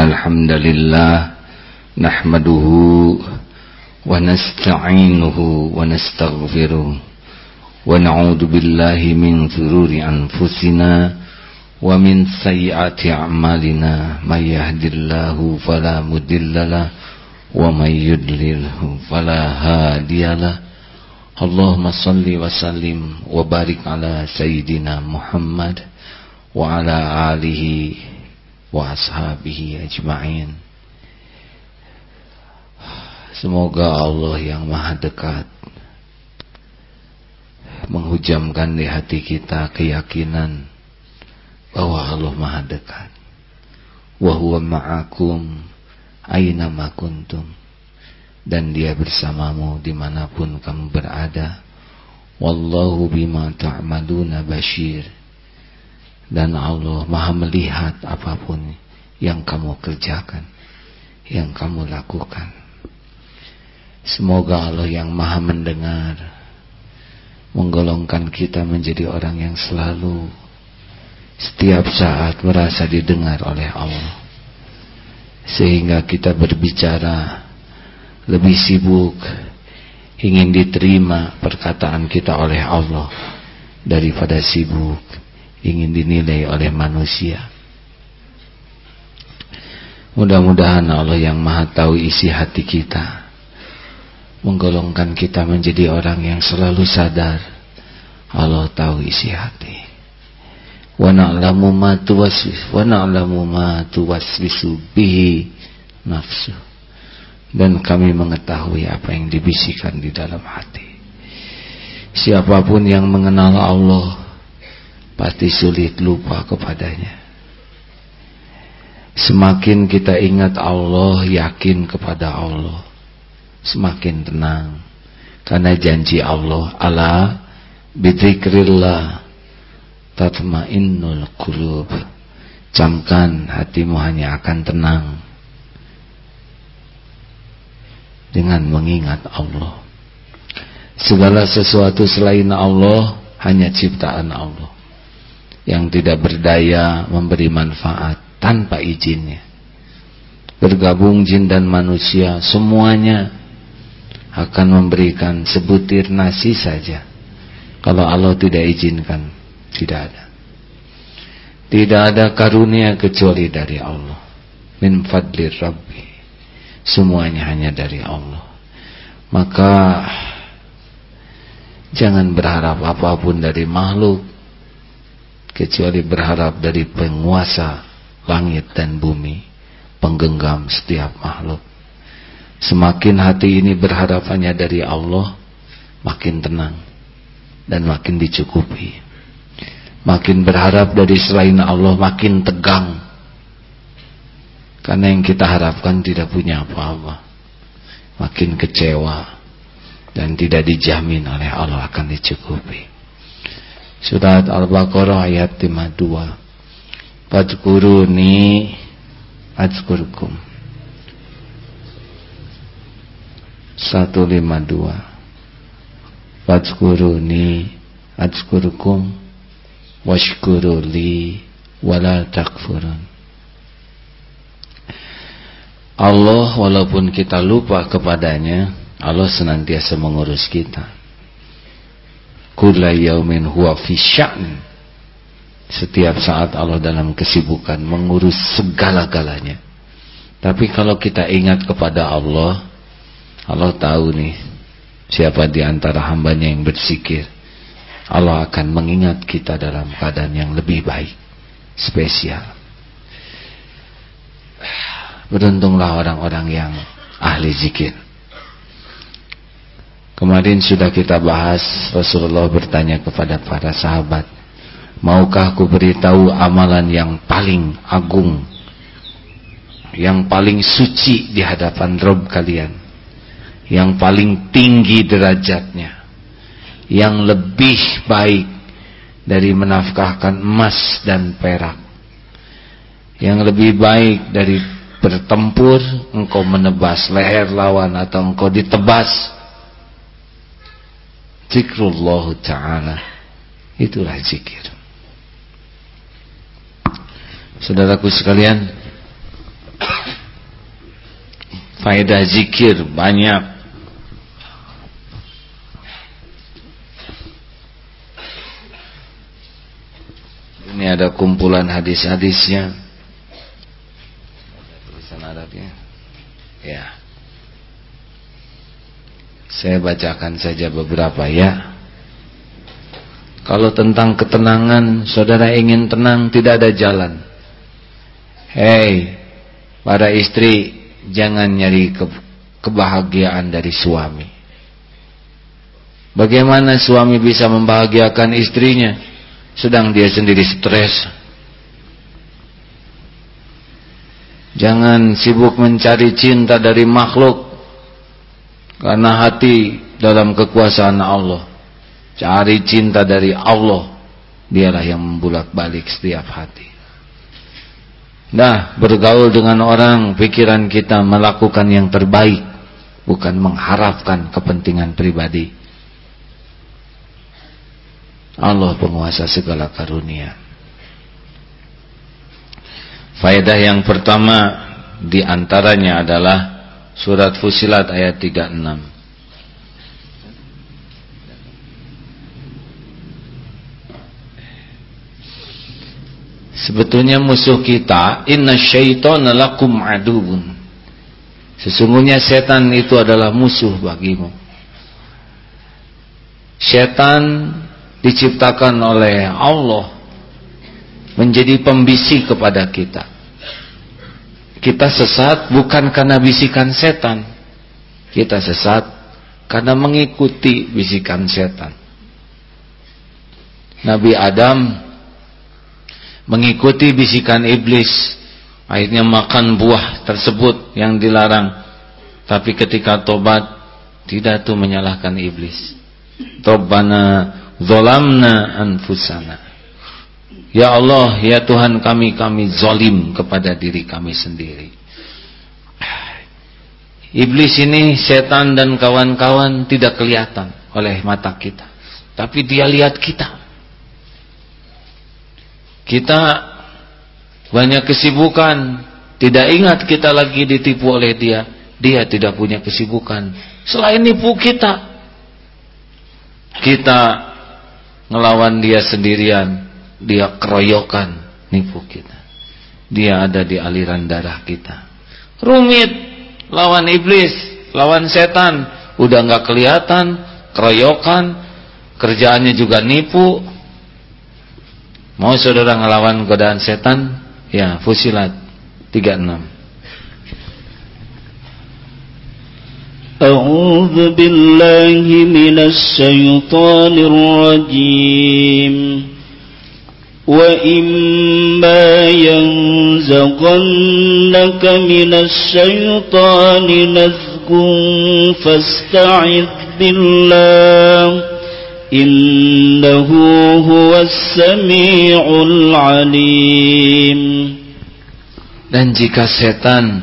الحمد لله نحمده ونستعينه ونستغفره ونعوذ بالله من ثرور أنفسنا ومن سيئات أعمالنا من يهد الله فلا مدل له ومن يدلله فلا هادي له اللهم صل وسلم وبارك على سيدنا محمد وعلى آله wa ashabihi ajma'in. Semoga Allah yang maha dekat Menghujamkan di hati kita keyakinan Bahwa Allah maha dekat. Wa ma'akum Aina makuntum Dan dia bersamamu di mana pun kamu berada. Wallahu bima ta'maduna ta bashir. Dan Allah maha melihat apa pun yang kamu kerjakan Yang kamu lakukan. Semoga Allah yang maha mendengar Menggolongkan kita menjadi orang yang selalu Setiap saat merasa didengar oleh Allah. Sehingga kita berbicara Lebih sibuk Ingin diterima perkataan kita oleh Allah Daripada sibuk Ingin dinilai oleh manusia. Mudah-mudahan Allah yang maha tahu isi hati kita menggolongkan kita menjadi orang yang selalu sadar Allah tahu isi hati. Wa na'lamu ma tuwaswis wa na'lamu ma tuwaswisu bihi nafsu. Dan kami mengetahui apa yang dibisikkan di dalam hati. Siapa pun yang mengenal Allah pasti sulit lupa kepadanya. Semakin kita ingat Allah yakin kepada Allah semakin tenang. Karena janji Allah ala bidzikrillah tatmainnul qulub. Camkan hatimu hanya akan tenang. Dengan mengingat Allah. Segala sesuatu selain Allah hanya ciptaan Allah yang tidak berdaya memberi manfaat tanpa izinnya. Bergabung jin dan manusia semuanya akan memberikan sebutir nasi saja. Kalau Allah tidak izinkan tidak ada. Tidak ada karunia kecuali dari Allah. Min fadli rabbi. Semuanya hanya dari Allah. Maka jangan berharap apa pun dari makhluk kecuali berharap dari penguasa langit dan bumi penggenggam setiap makhluk. Semakin hati ini berharapannya dari Allah Makin tenang Dan makin dicukupi. Makin berharap dari selain Allah Makin tegang. Karena yang kita harapkan tidak punya apa-apa. Makin kecewa Dan tidak dijamin oleh Allah akan dicukupi Surat Al-Baqarah ayat 52 Fadkuruni Adzkurkum 152 Fadzkuruni Adzkurukum Washkuruli Wala takfurun. Allah walaupun kita lupa kepadanya Allah senantiasa mengurus kita Kulla yaumin huwa Setiap saat Allah dalam kesibukan Mengurus segala-galanya Tapi kalau kita ingat kepada Allah Allah tahu nih siapa di antara hambanya yang bersikir. Allah akan mengingat kita dalam keadaan yang lebih baik, spesial. Beruntunglah orang-orang yang ahli zikir. Kemarin sudah kita bahas Rasulullah bertanya kepada para sahabat, "Maukah aku beritahu amalan yang paling agung, yang paling suci di hadapan Rob kalian?" yang paling tinggi derajatnya yang lebih baik dari menafkahkan emas dan perak yang lebih baik dari bertempur engkau menebas leher lawan atau engkau ditebas zikrullah ta'ala. Itulah zikir. Saudaraku sekalian faedah zikir banyak. Ini ada kumpulan hadis-hadisnya. Tulisan Arabnya. Ya saya bacakan saja beberapa ya kalau tentang ketenangan saudara ingin tenang tidak ada jalan hei para istri jangan nyari ke, kebahagiaan dari suami. Bagaimana suami bisa membahagiakan istrinya sedang dia sendiri stres? Jangan sibuk mencari cinta dari makhluk karena hati dalam kekuasaan Allah. Cari cinta dari Allah. Dialah yang membulak-balik setiap hati. Nah, bergaul dengan orang, pikiran kita melakukan yang terbaik, bukan mengharapkan kepentingan pribadi. Allah penguasa segala karunia. Faedah yang pertama di antaranya adalah surat Fusilat ayat 36. Sebetulnya musuh kita inna syaitana lakum adubun. Sesungguhnya setan itu adalah musuh bagimu. Setan diciptakan oleh Allah menjadi pembisik kepada kita. Kita sesat bukan karena bisikan setan. Kita sesat karena mengikuti bisikan setan. Nabi Adam mengikuti bisikan iblis akhirnya makan buah tersebut yang dilarang tapi ketika tobat tidak tuh menyalahkan iblis Rabbana zolamna anfusana Ya Allah ya Tuhan kami kami zolim kepada diri kami sendiri. Iblis ini setan dan kawan-kawan tidak kelihatan oleh mata kita. Tapi dia lihat kita. Kita banyak kesibukan, tidak ingat kita lagi ditipu oleh dia. Dia tidak punya kesibukan. Selain nipu kita. Kita ngelawan dia sendirian, dia keroyokan nipu kita. Dia ada di aliran darah kita. Rumit lawan iblis, lawan setan, udah nggak kelihatan, keroyokan, kerjaannya juga nipu, Mau saudara ngelawan godaan setan? Ya, Fusilat 36. أعوذ بالله من الشيطان الرجيم وإما ينزغنك من الشيطان نزغ فاستعذ بالله إنه هو السميع العليم Dan jika setan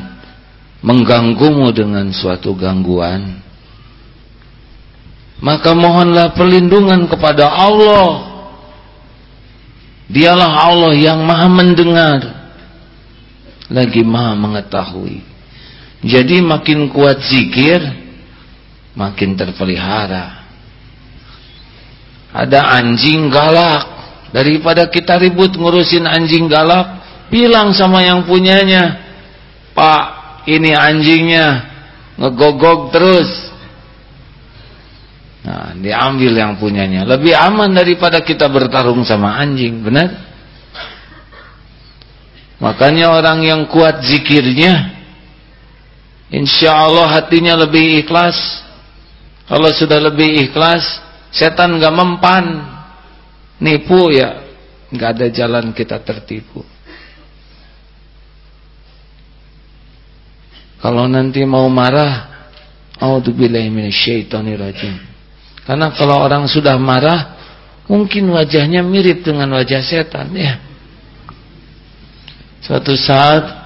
mengganggumu dengan suatu gangguan Maka mohonlah perlindungan kepada Allah Dialah Allah yang maha mendengar. Lagi maha mengetahui. Jadi makin kuat zikir Makin terpelihara. Ada anjing galak. Daripada kita ribut ngurusin anjing galak bilang sama yang punyanya pak ini anjingnya. Ngegogok terus nah diambil yang punyanya. Lebih aman daripada kita bertarung sama anjing benar? Makanya orang yang kuat zikirnya insya Allah hatinya lebih ikhlas. Kalau sudah lebih ikhlas Setan gak mempan. Nipu ya Gak ada jalan kita tertipu. Kalau nanti mau marah A'udzubillahiminasyaitonirrajim Karena kalau orang sudah marah Mungkin wajahnya mirip dengan wajah setan ya Suatu saat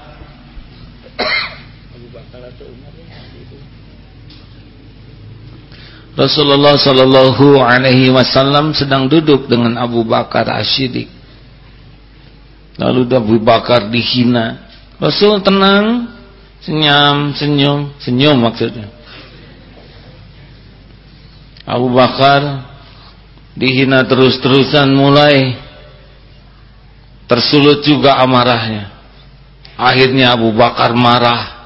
Rasulullah sallallahu alaihi wasallam sedang duduk dengan Abu Bakar Asyidik. Lalu Abu Bakar dihina. Rasul tenang, Senyum, senyum, senyum maksudnya. Abu Bakar dihina terus-terusan mulai tersulut juga amarahnya. Akhirnya Abu Bakar marah.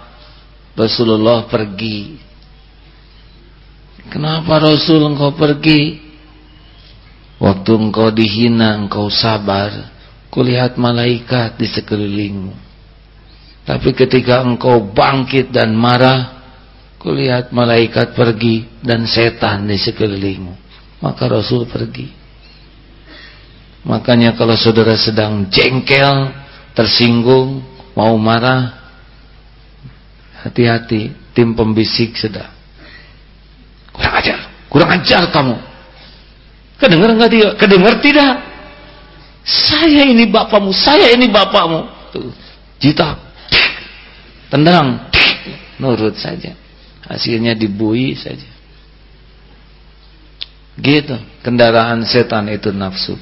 Rasulullah pergi. Kenapa Rasul engkau pergi? Waktu engkau dihina, engkau sabar. Kulihat malaikat di sekelilingmu. Tapi ketika engkau bangkit dan marah, kulihat malaikat pergi dan setan di sekelilingmu. Maka Rasul pergi. Makanya kalau saudara sedang jengkel, tersinggung, mau marah, hati-hati, tim pembisik sedang. Kurang ajar, kurang ajar kamu. Kedengar enggak dia? Kedengar tidak? Saya ini bapakmu, saya ini bapakmu. Tuh, jita, tendang, nurut saja. Hasilnya dibui saja. Gitu, kendaraan setan itu nafsu.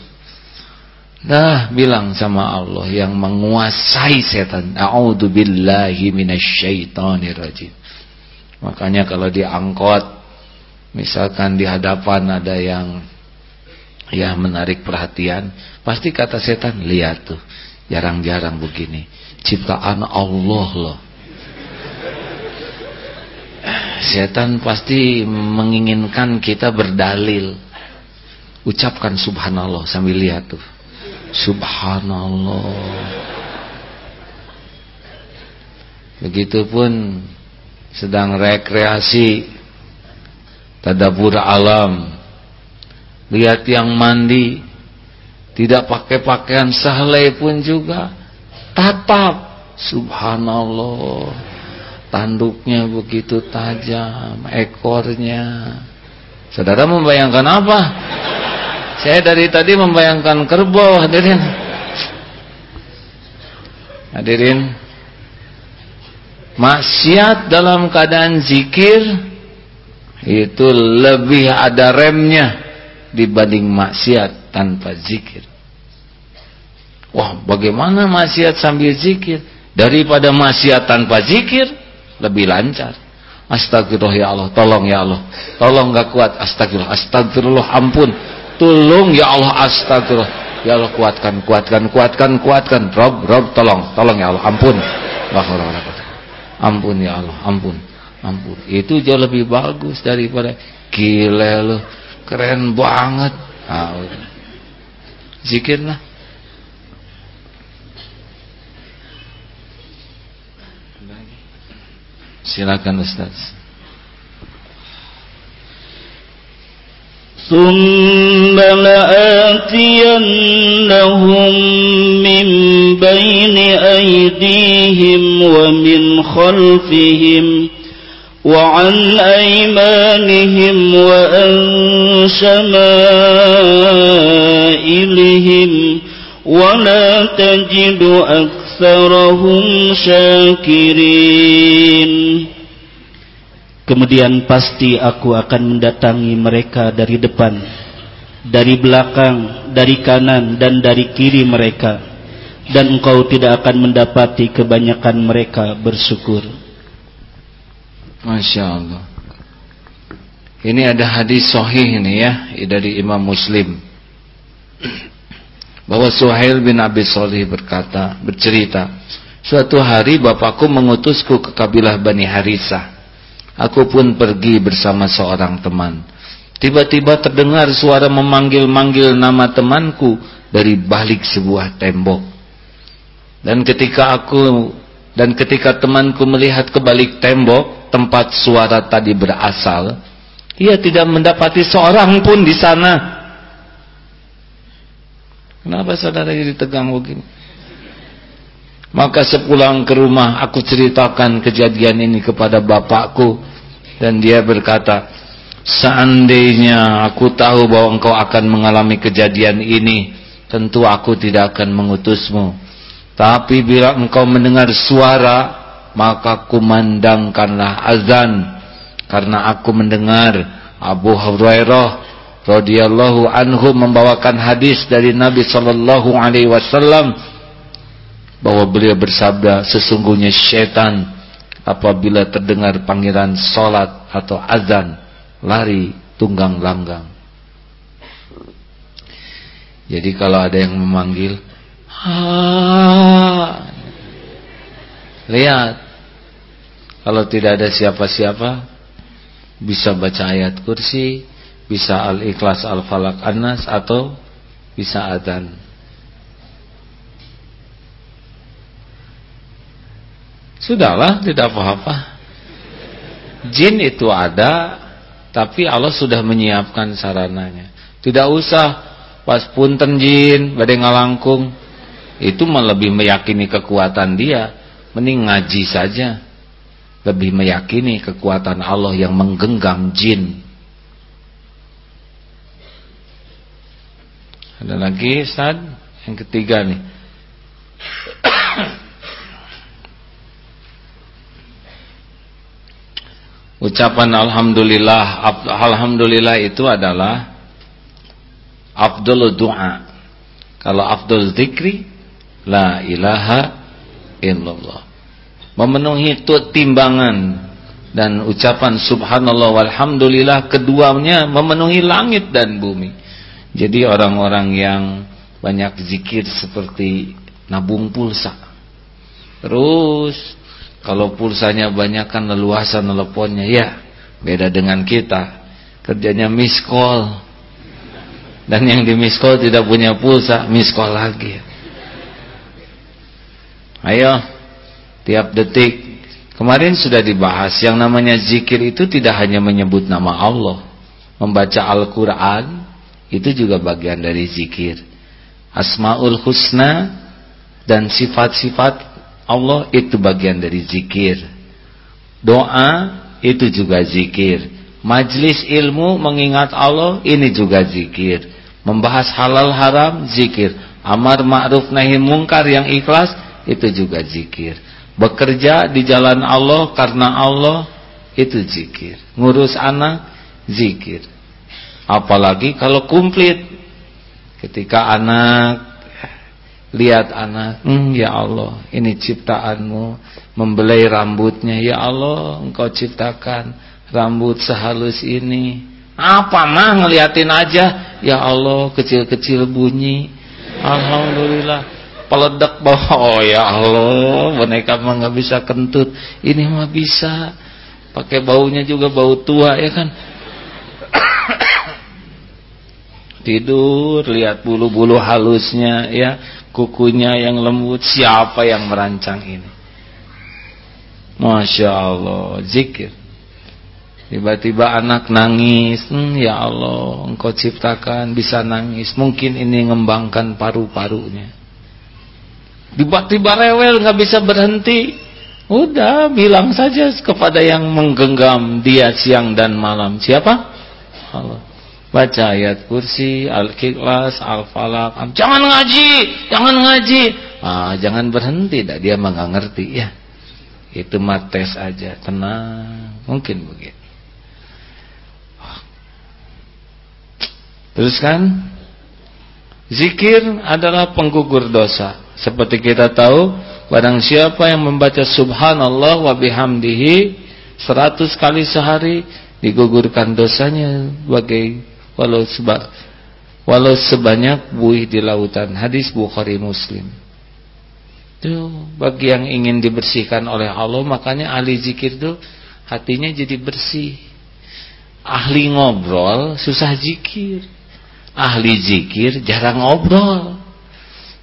Dah bilang sama Allah yang menguasai setan. A'udzu billahi minasyaitonir rajim. Makanya kalau diangkot misalkan di hadapan ada yang ya menarik perhatian, Pasti kata setan, lihat tuh, jarang-jarang begini. Ciptaan Allah loh. Setan pasti menginginkan kita berdalil. Ucapkan subhanallah sambil lihat tuh. Subhanallah. Begitupun sedang rekreasi tadabur alam. Lihat yang mandi tidak pakai pakaian sahlai pun juga tatap subhanallah tanduknya begitu tajam ekornya saudara membayangkan apa saya dari tadi membayangkan kerbau hadirin hadirin maksiat dalam keadaan zikir itu lebih ada remnya dibanding maksiat tanpa zikir. Wah, bagaimana maksiat sambil zikir? Daripada maksiat tanpa zikir lebih lancar. Astagfirullah ya Allah, tolong ya Allah. Tolong gak kuat, astagfirullah, astagfirullah, ampun. Tolong ya Allah, astagfirullah. Ya Allah kuatkan, kuatkan, kuatkan, kuatkan. Rob, Rob, tolong, tolong ya Allah, ampun. Ampun ya Allah, ampun. Ampun. Itu jauh lebih bagus daripada gila lu. Keren banget. Nah, zikirlah silakan Ustaz. ثم لآتينهم من بين أيديهم ومن خلفهم وعن أيمانهم وأن شمائلهم ولا تجد Kemudian pasti aku akan mendatangi mereka dari depan, dari belakang, dari kanan dan dari kiri mereka dan engkau tidak akan mendapati kebanyakan mereka bersyukur. Masya Allah. Ini ada hadis sohih ini ya dari Imam Muslim. Bahwa Suhail bin Abi Salih berkata Bercerita Suatu hari bapakku mengutusku ke kabilah Bani Harisah. Aku pun pergi bersama seorang teman. Tiba-tiba terdengar suara memanggil-manggil nama temanku Dari balik sebuah tembok. Dan ketika aku dan ketika temanku melihat ke balik tembok tempat suara tadi berasal, ia tidak mendapati seorang pun di sana. Kenapa saudara jadi tegang begini? Maka sepulang ke rumah aku ceritakan kejadian ini kepada bapakku dan dia berkata, "Seandainya aku tahu bahwa engkau akan mengalami kejadian ini, tentu aku tidak akan mengutusmu." Tapi bila engkau mendengar suara Maka kumandangkanlah azan Karena aku mendengar Abu Hurairah radhiyallahu anhu membawakan hadis dari Nabi sallallahu alaihi wasallam bahwa beliau bersabda sesungguhnya syaitan apabila terdengar panggilan solat atau azan lari tunggang langgang. Jadi kalau ada yang memanggil ha lihat. Kalau tidak ada siapa-siapa bisa baca ayat kursi bisa al-ikhlas al-falak an-nas atau bisa adzan Sudahlah, tidak apa-apa. Jin itu ada, tapi Allah sudah menyiapkan sarananya. Tidak usah pas punten jin, badai ngalangkung. Itu lebih meyakini kekuatan dia. Mending ngaji saja. Lebih meyakini kekuatan Allah yang menggenggam jin. Ada lagi, Ustaz? Yang ketiga nih. Ucapan Alhamdulillah Alhamdulillah itu adalah Abdul doa Kalau Abdul zikri La ilaha illallah Memenuhi itu timbangan Dan ucapan subhanallah walhamdulillah Keduanya memenuhi langit dan bumi Jadi orang-orang yang Banyak zikir seperti Nabung pulsa Terus kalau pulsanya banyak kan leluasa teleponnya. Ya, beda dengan kita. Kerjanya miss call. Dan yang di miss call tidak punya pulsa, miss call lagi. Ayo, tiap detik. Kemarin sudah dibahas, yang namanya zikir itu tidak hanya menyebut nama Allah. Membaca Al-Quran, itu juga bagian dari zikir. Asma'ul Husna dan sifat-sifat Allah itu bagian dari zikir. Doa itu juga zikir. Majlis ilmu mengingat Allah ini juga zikir. Membahas halal haram zikir. Amar ma'ruf nahi mungkar yang ikhlas itu juga zikir. Bekerja di jalan Allah karena Allah itu zikir. Ngurus anak zikir. Apalagi kalau kumplit. Ketika anak lihat anak, hmm, ya Allah, ini ciptaanmu, membelai rambutnya, ya Allah, engkau ciptakan rambut sehalus ini. Apa mah ngeliatin aja, ya Allah, kecil-kecil bunyi. Alhamdulillah, peledak bawah, oh ya Allah, boneka mah nggak bisa kentut, ini mah bisa. Pakai baunya juga bau tua ya kan. Tidur, lihat bulu-bulu halusnya ya kukunya yang lembut siapa yang merancang ini? Masya Allah zikir. Tiba-tiba anak nangis hmm, ya Allah engkau ciptakan bisa nangis mungkin ini ngembangkan paru-parunya. Tiba-tiba rewel nggak bisa berhenti. Udah bilang saja kepada yang menggenggam dia siang dan malam. Siapa? Allah baca ayat kursi, al-ikhlas, al-falaq. Jangan ngaji, jangan ngaji. Ah, jangan berhenti dah dia mah ngerti ya. Itu mah tes aja, tenang. Mungkin begitu. Terus kan zikir adalah penggugur dosa. Seperti kita tahu, barang siapa yang membaca subhanallah wa bihamdihi 100 kali sehari digugurkan dosanya sebagai walau seba, walau sebanyak buih di lautan. Hadis Bukhari Muslim. Itu bagi yang ingin dibersihkan oleh Allah, makanya ahli zikir itu hatinya jadi bersih. Ahli ngobrol susah zikir. Ahli zikir jarang ngobrol.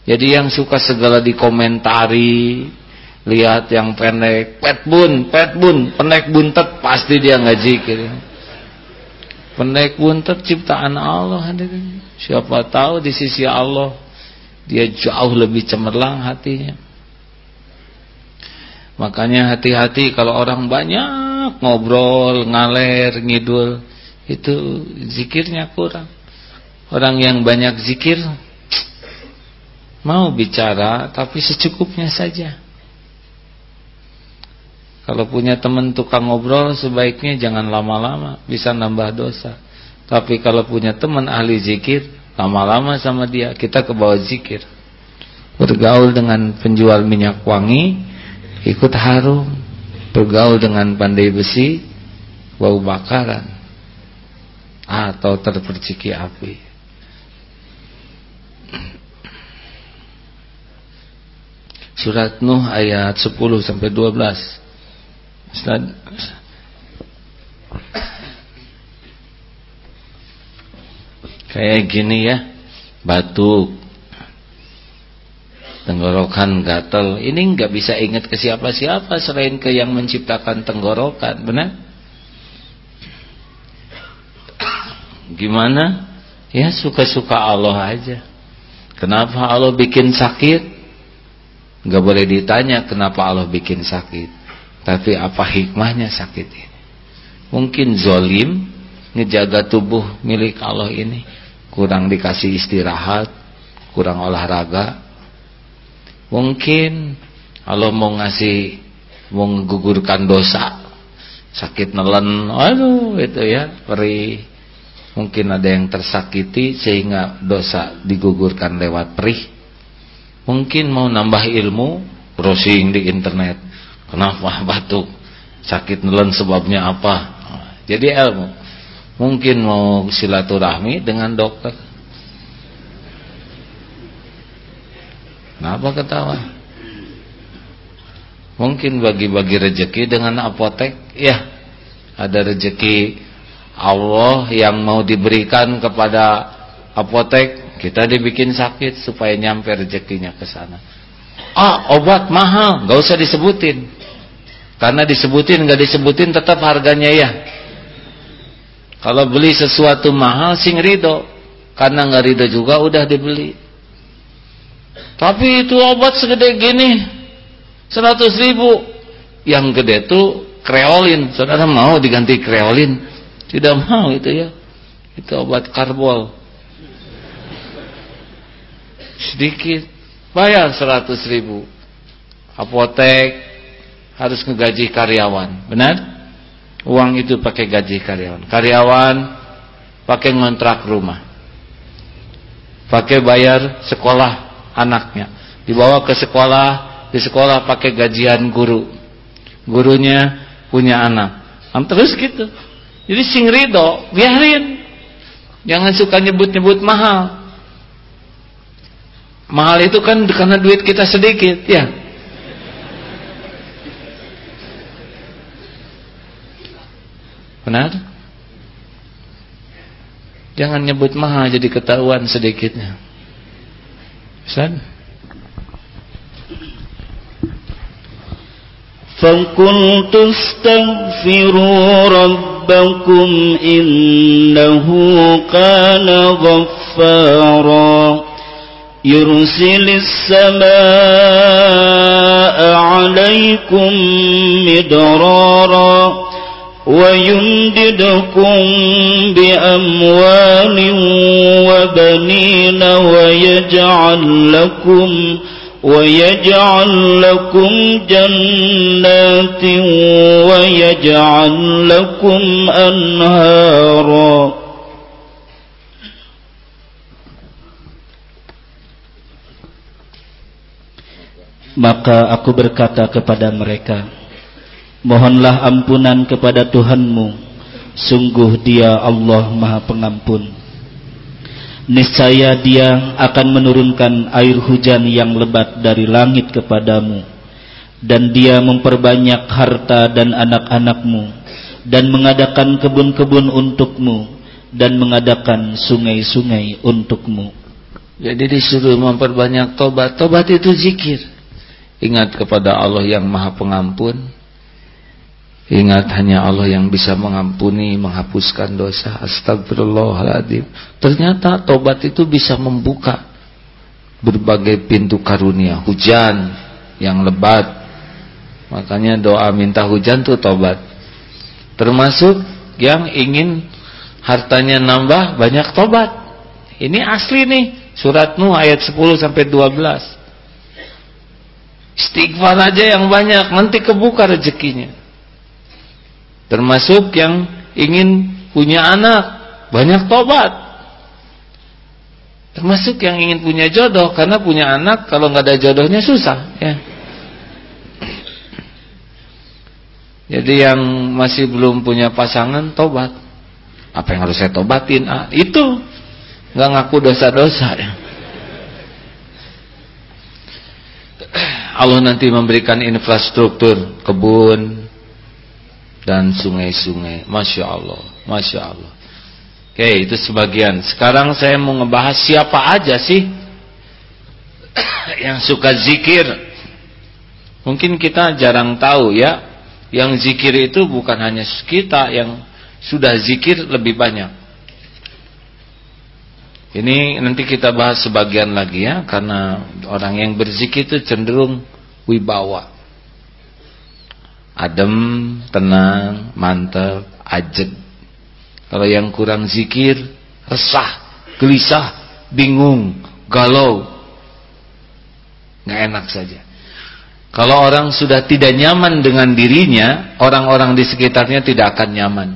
Jadi yang suka segala dikomentari, lihat yang pendek, pet bun, pet bun, pendek buntet, pasti dia nggak zikir. Pendek pun terciptaan Allah hadirin. Siapa tahu di sisi Allah dia jauh lebih cemerlang hatinya. Makanya hati-hati kalau orang banyak ngobrol, ngaler, ngidul, itu zikirnya kurang. Orang yang banyak zikir mau bicara tapi secukupnya saja. Kalau punya teman tukang ngobrol sebaiknya jangan lama-lama, bisa nambah dosa. Tapi kalau punya teman ahli zikir, lama-lama sama dia, kita ke bawah zikir. Bergaul dengan penjual minyak wangi, ikut harum. bergaul dengan pandai besi bau bakaran atau terperciki api surat Nuh ayat 10 sampai 12 Ustaz. Kayak gini ya batuk tenggorokan gatel. Ini nggak bisa ingat ke siapa-siapa selain ke yang menciptakan tenggorokan benar? Gimana? Ya suka-suka Allah aja. Kenapa Allah bikin sakit? Nggak boleh ditanya kenapa Allah bikin sakit tapi apa hikmahnya sakit ini mungkin zolim ngejaga tubuh milik Allah ini kurang dikasih istirahat kurang olahraga Mungkin Allah mau ngasih mau menggugurkan dosa, sakit nelen, aduh itu ya, perih. Mungkin ada yang tersakiti sehingga dosa digugurkan lewat perih. Mungkin mau nambah ilmu, browsing di internet. Kenapa batuk? Sakit nelen sebabnya apa? Jadi ilmu. Mungkin mau silaturahmi dengan dokter Kenapa ketawa? Mungkin bagi-bagi rezeki dengan apotek, ya. Ada rezeki Allah yang mau diberikan kepada apotek, kita dibikin sakit supaya nyampe rezekinya ke sana. Ah, obat mahal, gak usah disebutin. Karena disebutin gak disebutin tetap harganya ya. Kalau beli sesuatu mahal sing rido, karena nggak rido juga udah dibeli. Tapi itu obat segede gini 100 ribu. Yang gede itu kreolin. Saudara mau diganti kreolin? Tidak mau itu ya. Itu obat karbol. Sedikit. Bayar 100 ribu. Apotek Harus ngegaji karyawan. Benar? Uang itu pakai gaji karyawan. Karyawan Pakai ngontrak rumah. Pakai bayar sekolah anaknya. Dibawa ke sekolah di sekolah pakai gajian guru. Gurunya punya anak. Terus gitu. Jadi sing ridho biarin. Jangan suka nyebut-nyebut mahal. Mahal itu kan karena duit kita sedikit ya benar jangan nyebut mahal jadi ketahuan sedikitnya Ustaz فقلت استغفروا ربكم إنه كان غفارا يرسل السماء عليكم مدرارا ويمددكم بأموال وبنين ويجعل لكم ويجعل لكم جنات ويجعل لكم أنهارا. Maka aku berkata kepada mereka Mohonlah ampunan kepada Tuhanmu. Sungguh dia Allah maha pengampun. Niscaya dia akan menurunkan air hujan yang lebat dari langit kepadamu. Dan dia memperbanyak harta dan anak-anakmu. Dan mengadakan kebun-kebun untukmu. Dan mengadakan sungai-sungai untukmu. Jadi disuruh memperbanyak tobat. Tobat itu zikir. Ingat kepada Allah yang maha pengampun Ingat hanya Allah yang bisa mengampuni, menghapuskan dosa. Astagfirullahaladzim. Ternyata tobat itu bisa membuka berbagai pintu karunia. Hujan yang lebat. Makanya doa minta hujan itu tobat. Termasuk yang ingin hartanya nambah banyak tobat. Ini asli nih. Surat Nuh ayat 10 sampai 12. Istighfar aja yang banyak, nanti kebuka rezekinya. Termasuk yang ingin punya anak, banyak tobat. Termasuk yang ingin punya jodoh, karena punya anak kalau nggak ada jodohnya susah. Ya. Jadi yang masih belum punya pasangan tobat. Apa yang harus saya tobatin? Ah, itu nggak ngaku dosa-dosa ya. Allah nanti memberikan infrastruktur kebun dan sungai-sungai. Masya Allah, Masya Allah. Oke, itu sebagian. Sekarang saya mau ngebahas siapa aja sih yang suka zikir. Mungkin kita jarang tahu ya yang zikir itu bukan hanya kita yang sudah zikir lebih banyak. Ini nanti kita bahas sebagian lagi ya karena orang yang berzikir itu cenderung wibawa. Adem, tenang, mantap, ajeg. Kalau yang kurang zikir, resah, gelisah, bingung, galau. nggak enak saja. Kalau orang sudah tidak nyaman dengan dirinya, orang-orang di sekitarnya tidak akan nyaman.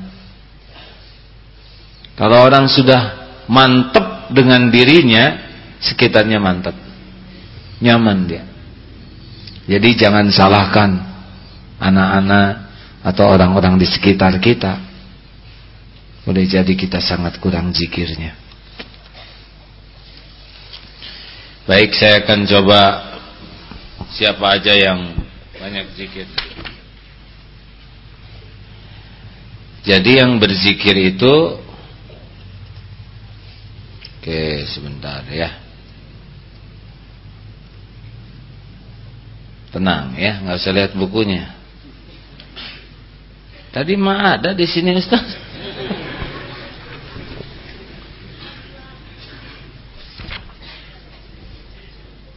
Kalau orang sudah mantep dengan dirinya, sekitarnya mantep. Nyaman dia. Jadi jangan salahkan anak-anak atau orang-orang di sekitar kita. Boleh jadi kita sangat kurang zikirnya. Baik, saya akan coba siapa aja yang banyak zikir. Jadi yang berzikir itu Oke, sebentar ya. Tenang ya, nggak usah lihat bukunya. Tadi mah ada di sini Ustaz.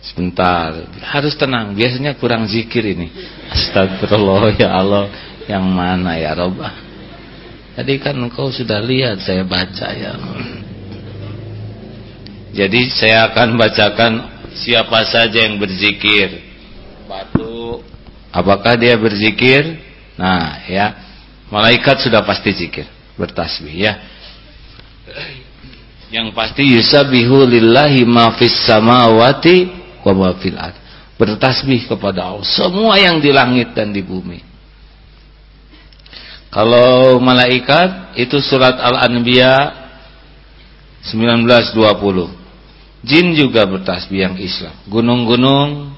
Sebentar, harus tenang. Biasanya kurang zikir ini. Astagfirullah ya Allah, yang mana ya Rob? Tadi kan engkau sudah lihat saya baca ya. Jadi saya akan bacakan siapa saja yang berzikir. Batu, apakah dia berzikir? Nah, ya. Malaikat sudah pasti zikir, bertasbih ya. Yang pasti yusabihu lillahi ma fis samawati wa ma fil ard. Bertasbih kepada Allah semua yang di langit dan di bumi. Kalau malaikat itu surat Al-Anbiya 1920. Jin juga bertasbih yang Islam. Gunung-gunung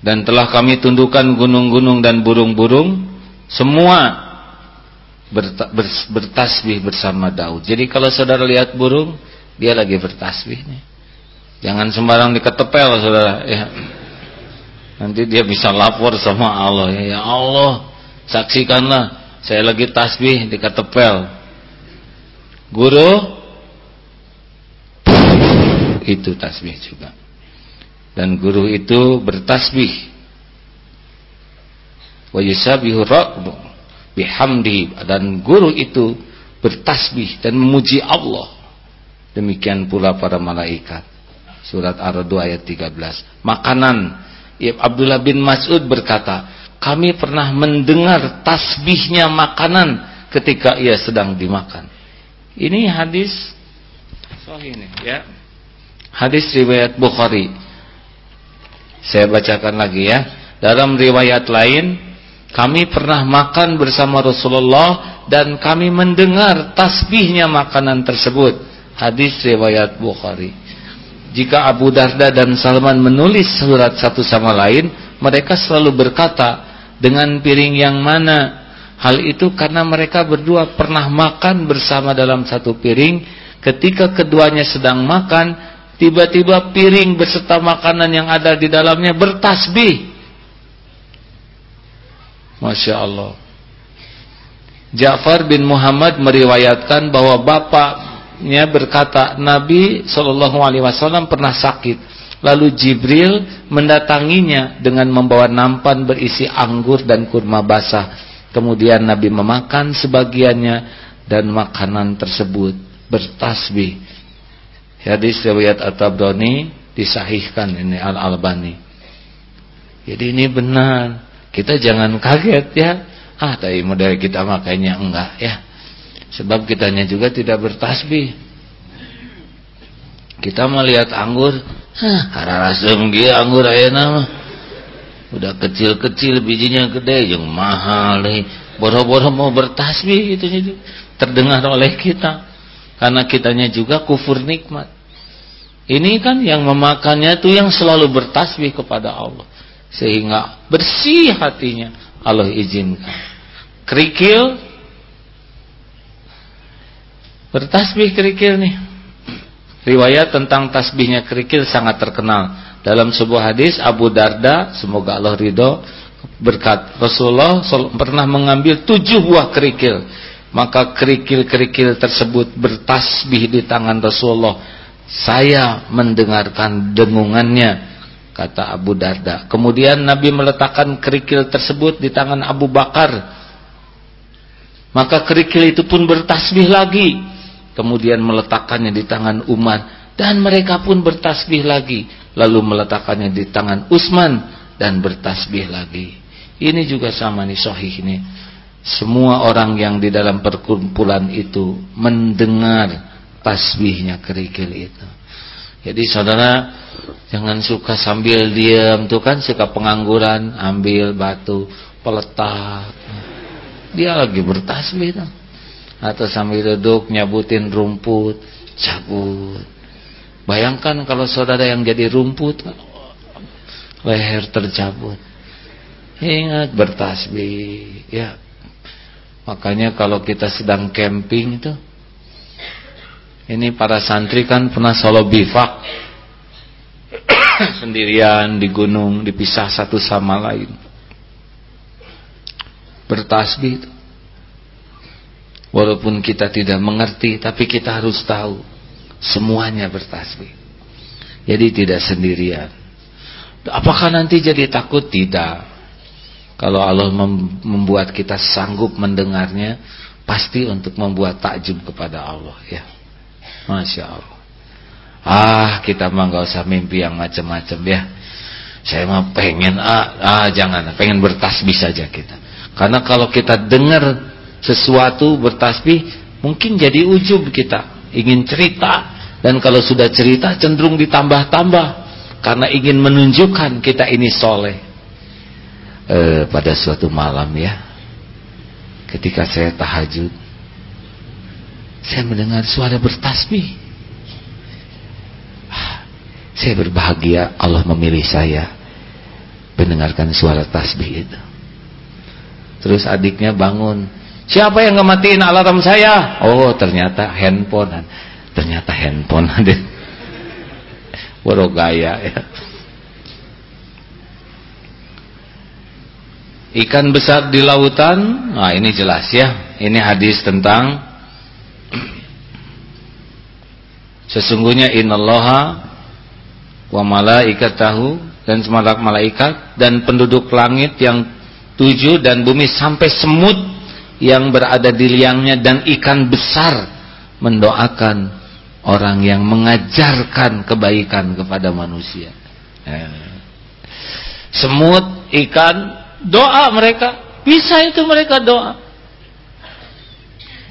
dan telah kami tundukkan gunung-gunung dan burung-burung semua bertasbih bersama Daud. Jadi kalau saudara lihat burung, dia lagi bertasbih nih. Jangan sembarang diketepel saudara ya. Nanti dia bisa lapor sama Allah ya, ya Allah, saksikanlah saya lagi tasbih diketepel. Guru itu tasbih juga. Dan guru itu bertasbih. Wa yusabihu rabbu bihamdi dan guru itu bertasbih dan memuji Allah Demikian pula para malaikat. Surat Ar-Ra'd ayat 13. Makanan. Abdullah bin Mas'ud berkata, kami pernah mendengar tasbihnya makanan ketika ia sedang dimakan. Ini hadis sahih ini ya. Hadis riwayat Bukhari. Saya bacakan lagi ya. Dalam riwayat lain, kami pernah makan bersama Rasulullah dan kami mendengar tasbihnya makanan tersebut. Hadis riwayat Bukhari. Jika Abu Darda dan Salman menulis surat satu sama lain, mereka selalu berkata dengan piring yang mana. Hal itu karena mereka berdua pernah makan bersama dalam satu piring. Ketika keduanya sedang makan, tiba-tiba piring beserta makanan yang ada di dalamnya bertasbih. Masya Allah. Ja'far bin Muhammad meriwayatkan bahwa bapak nya berkata Nabi Shallallahu Alaihi Wasallam pernah sakit lalu Jibril mendatanginya dengan membawa nampan berisi anggur dan kurma basah kemudian Nabi memakan sebagiannya dan makanan tersebut bertasbih hadis riwayat At-Tabrani disahihkan ini Al-Albani jadi ini benar kita jangan kaget ya ah tadi model kita makanya enggak ya Sebab kitanya juga tidak bertasbih. Kita melihat anggur, hah, hararasem ge anggur ayeuna mah. Udah kecil-kecil bijinya gede yang mahal. Boro-boro mau bertasbih itu terdengar oleh kita. Karena kitanya juga kufur nikmat. Ini kan yang memakannya itu yang selalu bertasbih kepada Allah. Sehingga bersih hatinya Allah izinkan. Kerikil bertasbih kerikil nih. Riwayat tentang tasbihnya kerikil sangat terkenal dalam sebuah hadis Abu Darda, semoga Allah ridho, berkat Rasulullah pernah mengambil tujuh buah kerikil. Maka kerikil-kerikil tersebut bertasbih di tangan Rasulullah. Saya mendengarkan dengungannya, kata Abu Darda. Kemudian Nabi meletakkan kerikil tersebut di tangan Abu Bakar. Maka kerikil itu pun bertasbih lagi. Kemudian meletakkannya di tangan Umar. Dan mereka pun bertasbih lagi lalu meletakkannya di tangan Utsman dan bertasbih lagi. Ini juga sama nih sahih ini. Semua orang yang di dalam perkumpulan itu mendengar tasbihnya kerikil itu. Jadi saudara jangan suka sambil diam tuh kan suka pengangguran ambil batu peletak. Dia lagi bertasbih tuh. Atau sambil duduk nyabutin rumput, cabut Bayangkan kalau saudara yang jadi rumput leher tercabut. Ingat bertasbih, ya. Makanya kalau kita sedang camping itu ini para santri kan pernah solo bivak sendirian di gunung, dipisah satu sama lain. Bertasbih itu. Walaupun kita tidak mengerti, tapi kita harus tahu Semuanya bertasbih. Jadi tidak sendirian. Apakah nanti jadi takut? Tidak. Kalau Allah membuat kita sanggup mendengarnya, pasti untuk membuat takjub kepada Allah ya. Masya Allah. Ah, kita mah gak usah mimpi yang macam-macam ya. Saya mah pengen ah, ah jangan, pengen bertasbih saja kita. Karena kalau kita dengar sesuatu bertasbih, mungkin jadi ujub kita ingin cerita dan kalau sudah cerita cenderung ditambah-tambah karena ingin menunjukkan kita ini soleh e, pada suatu malam ya ketika saya tahajud saya mendengar suara bertasbih ah, saya berbahagia Allah memilih saya mendengarkan suara tasbih itu terus adiknya bangun Siapa yang ngematiin alarm saya? Oh, ternyata handphone. Ternyata handphone ada. Gaya ya. Ikan besar di lautan, nah ini jelas ya. Ini hadis tentang sesungguhnya innallaha wa malaikatahu dan semalak malaikat dan penduduk langit yang tujuh dan bumi sampai semut yang berada di liangnya dan ikan besar mendoakan orang yang mengajarkan kebaikan kepada manusia. Eh. Semut, ikan, doa mereka. Bisa itu mereka doa.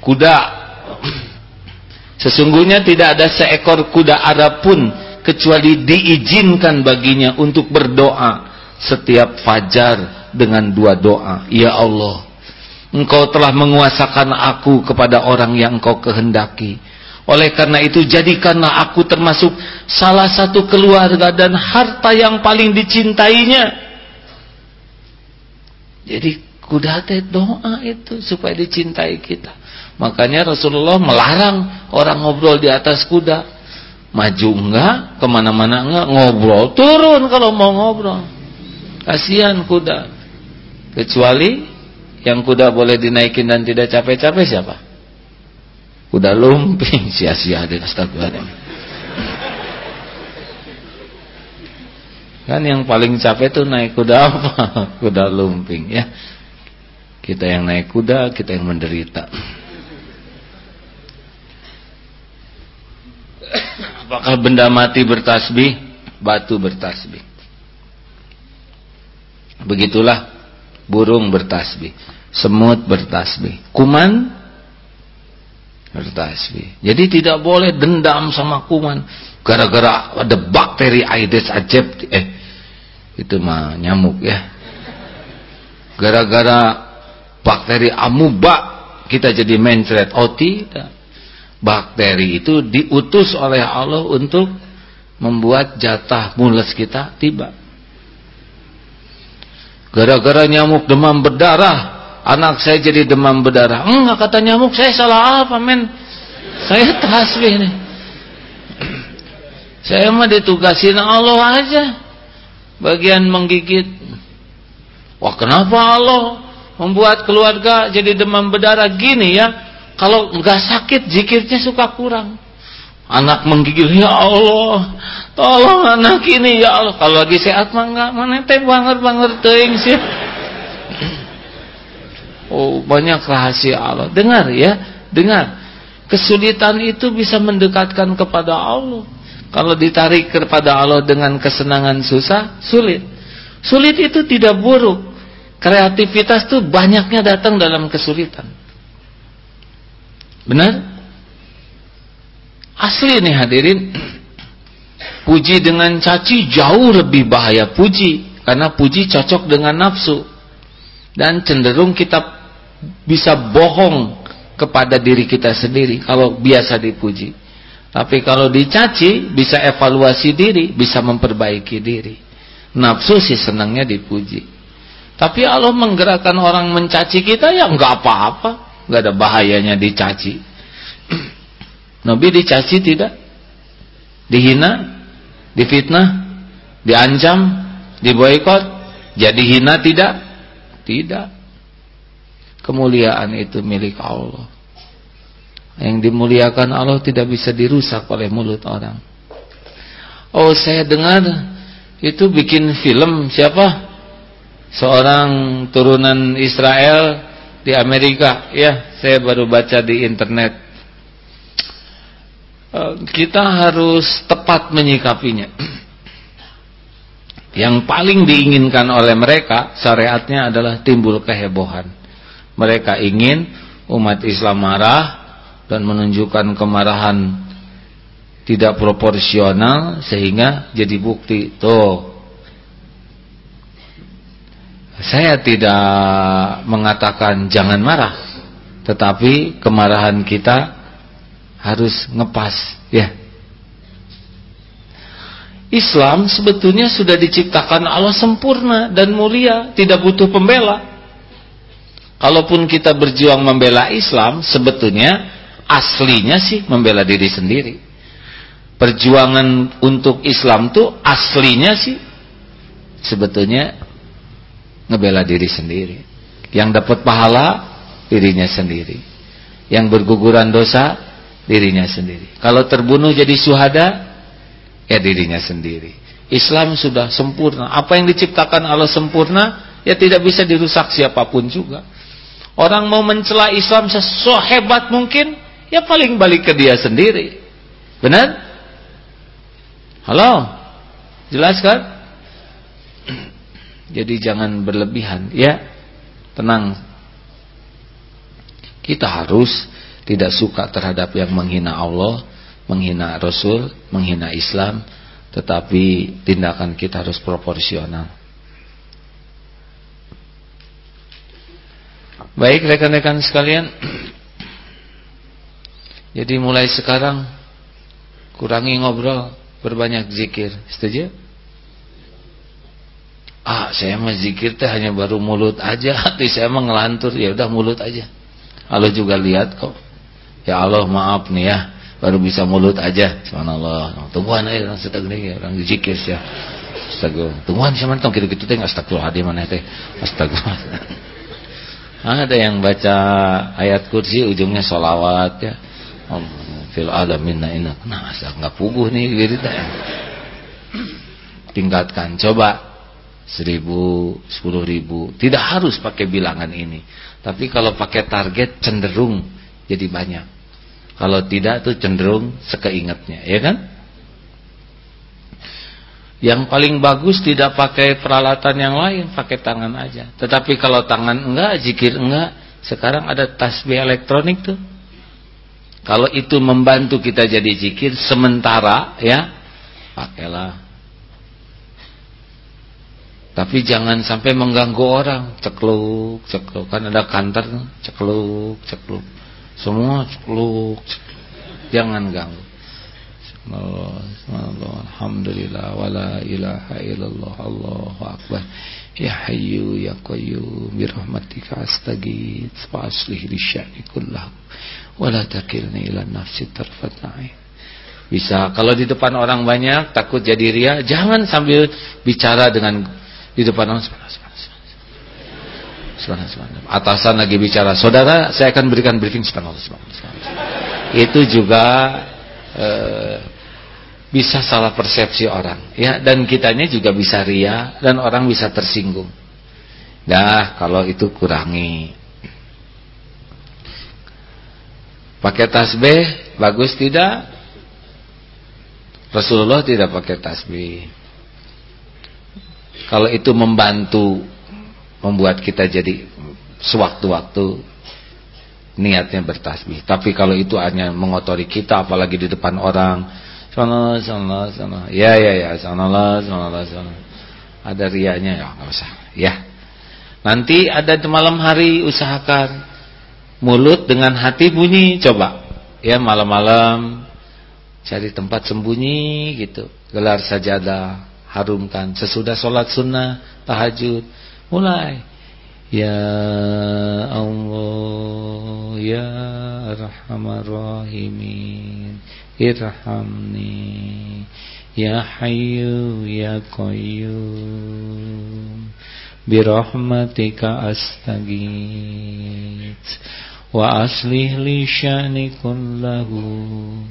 Kuda. Sesungguhnya tidak ada seekor kuda Arab pun kecuali diizinkan baginya untuk berdoa setiap fajar dengan dua doa. Ya Allah, Engkau telah menguasakan aku kepada orang yang engkau kehendaki. Oleh karena itu jadikanlah aku termasuk salah satu keluarga dan harta yang paling dicintainya. Jadi kuda teh doa itu supaya dicintai kita. Makanya Rasulullah melarang orang ngobrol di atas kuda. Maju enggak, ke mana-mana enggak, ngobrol. Turun kalau mau ngobrol. Kasihan kuda. Kecuali yang kuda boleh dinaikin dan tidak capek-capek siapa? Kuda lumping, sia-sia deh astagfirullah. Kan yang paling capek tuh naik kuda apa? Kuda lumping ya. Kita yang naik kuda, kita yang menderita. Apakah benda mati bertasbih? Batu bertasbih. Begitulah burung bertasbih, semut bertasbih, kuman bertasbih. Jadi tidak boleh dendam sama kuman gara-gara ada bakteri Aedes aegypti eh itu mah nyamuk ya. Gara-gara bakteri amuba kita jadi mencret. Oh bakteri itu diutus oleh Allah untuk membuat jatah mules kita tiba. Gara-gara nyamuk demam berdarah anak saya jadi demam berdarah. Enggak kata nyamuk saya salah apa men? Saya tasbih nih. Saya mah ditugasin Allah aja. Bagian menggigit. Wah kenapa Allah membuat keluarga jadi demam berdarah gini ya? Kalau enggak sakit zikirnya suka kurang. Anak menggigil ya Allah tolong anak ini ya Allah. Kalau lagi sehat mah enggak mana teh banger-banger teuing sih Oh, banyak rahasia Allah. Dengar ya, dengar. Kesulitan itu bisa mendekatkan kepada Allah. Kalau ditarik kepada Allah dengan kesenangan susah, sulit. Sulit itu tidak buruk. Kreativitas itu banyaknya datang dalam kesulitan. Benar? Asli nih hadirin. Puji dengan caci jauh lebih bahaya puji. Karena puji cocok dengan nafsu. Dan cenderung kita bisa bohong kepada diri kita sendiri kalau biasa dipuji. Tapi kalau dicaci bisa evaluasi diri, bisa memperbaiki diri. Nafsu sih senangnya dipuji. Tapi Allah menggerakkan orang mencaci kita ya nggak apa-apa, nggak ada bahayanya dicaci. Nabi dicaci tidak? Dihina? Difitnah? Diancam? Diboikot? Jadi hina tidak? Tidak. Kemuliaan itu milik Allah. Yang dimuliakan Allah tidak bisa dirusak oleh mulut orang. Oh saya dengar itu bikin film siapa? Seorang turunan Israel di Amerika. Ya, saya baru baca di internet. Eh, kita harus tepat menyikapinya. Yang paling diinginkan oleh mereka syariatnya adalah timbul kehebohan. Mereka ingin umat Islam marah dan menunjukkan kemarahan tidak proporsional sehingga jadi bukti. Tuh. Saya tidak mengatakan jangan marah, tetapi kemarahan kita harus ngepas, ya. Islam sebetulnya sudah diciptakan Allah sempurna dan mulia, tidak butuh pembela. Kalaupun kita berjuang membela Islam, sebetulnya aslinya sih membela diri sendiri. Perjuangan untuk Islam tuh aslinya sih sebetulnya ngebela diri sendiri. Yang dapat pahala dirinya sendiri. Yang berguguran dosa dirinya sendiri. Kalau terbunuh jadi suhada ya dirinya sendiri. Islam sudah sempurna. Apa yang diciptakan Allah sempurna ya tidak bisa dirusak siapa pun juga. Orang mau mencela Islam sehebat mungkin, ya paling balik ke dia sendiri. Benar? Halo? Jelas kan? Jadi jangan berlebihan, ya. Tenang. Kita harus tidak suka terhadap yang menghina Allah, menghina Rasul, menghina Islam, tetapi tindakan kita harus proporsional. Baik rekan-rekan sekalian. Jadi mulai sekarang Kurangi ngobrol Berbanyak zikir. Setuju? Ah saya mah zikir teh hanya baru mulut aja. Hati saya mah ngelantur. Ya udah mulut aja. Allah juga lihat kok. Ya Allah maaf nih ya. Baru bisa mulut aja. Subhanallah. Tungguan aja orang sedang nih Orang zikir sih. Astagfirullah Tungguan siapa tong gitu-gitu teh Astagfirullah mana teh. Astagfirullah ada yang baca ayat kursi ujungnya solawat ya. Fil alaminna inna. Nah, nggak puguh nih gitu Tingkatkan, coba seribu, sepuluh ribu. Tidak harus pakai bilangan ini. Tapi kalau pakai target cenderung jadi banyak. Kalau tidak tuh cenderung sekeingatnya, ya kan? Yang paling bagus tidak pakai peralatan yang lain, pakai tangan aja. Tetapi kalau tangan enggak, zikir enggak, sekarang ada tasbih elektronik tuh. Kalau itu membantu kita jadi zikir sementara ya, pakailah. Tapi jangan sampai mengganggu orang. Cekluk, cekluk. Kan ada kantor, cekluk, cekluk. Semua cekluk, cekluk. Jangan ganggu. Alhamdulillah wala ilaha illallah Allahu akbar. Ya hayyu ya qayyum bi rahmatika astaghits wa aslih li sya'ni kullahu wala takilni ila nafsi tarfat bisa kalau di depan orang banyak takut jadi ria jangan sambil bicara dengan di depan orang. Atasan lagi bicara saudara saya akan berikan briefing. Subhanallah. Itu juga eh, bisa salah persepsi orang. Ya dan kitanya juga bisa ria dan orang bisa tersinggung. Dah kalau itu kurangi. Pakai tasbih bagus tidak? Rasulullah tidak pakai tasbih. Kalau itu membantu membuat kita jadi sewaktu-waktu niatnya bertasbih tapi kalau itu hanya mengotori kita apalagi di depan orang Subhanallah, subhanallah, subhanallah. Ya, ya, ya, subhanallah, subhanallah, subhanallah. Ada riaknya ya, enggak usah. Ya. Nanti ada di malam hari usahakan mulut dengan hati bunyi, coba. Ya, malam-malam cari tempat sembunyi gitu. Gelar sajadah, harumkan sesudah sholat sunnah, tahajud. Mulai. Ya Allah, ya Arhamar Rahimin irhamni ya hayyu ya qayyum birahmatika astaghits wa aslih li sya'ni kullahu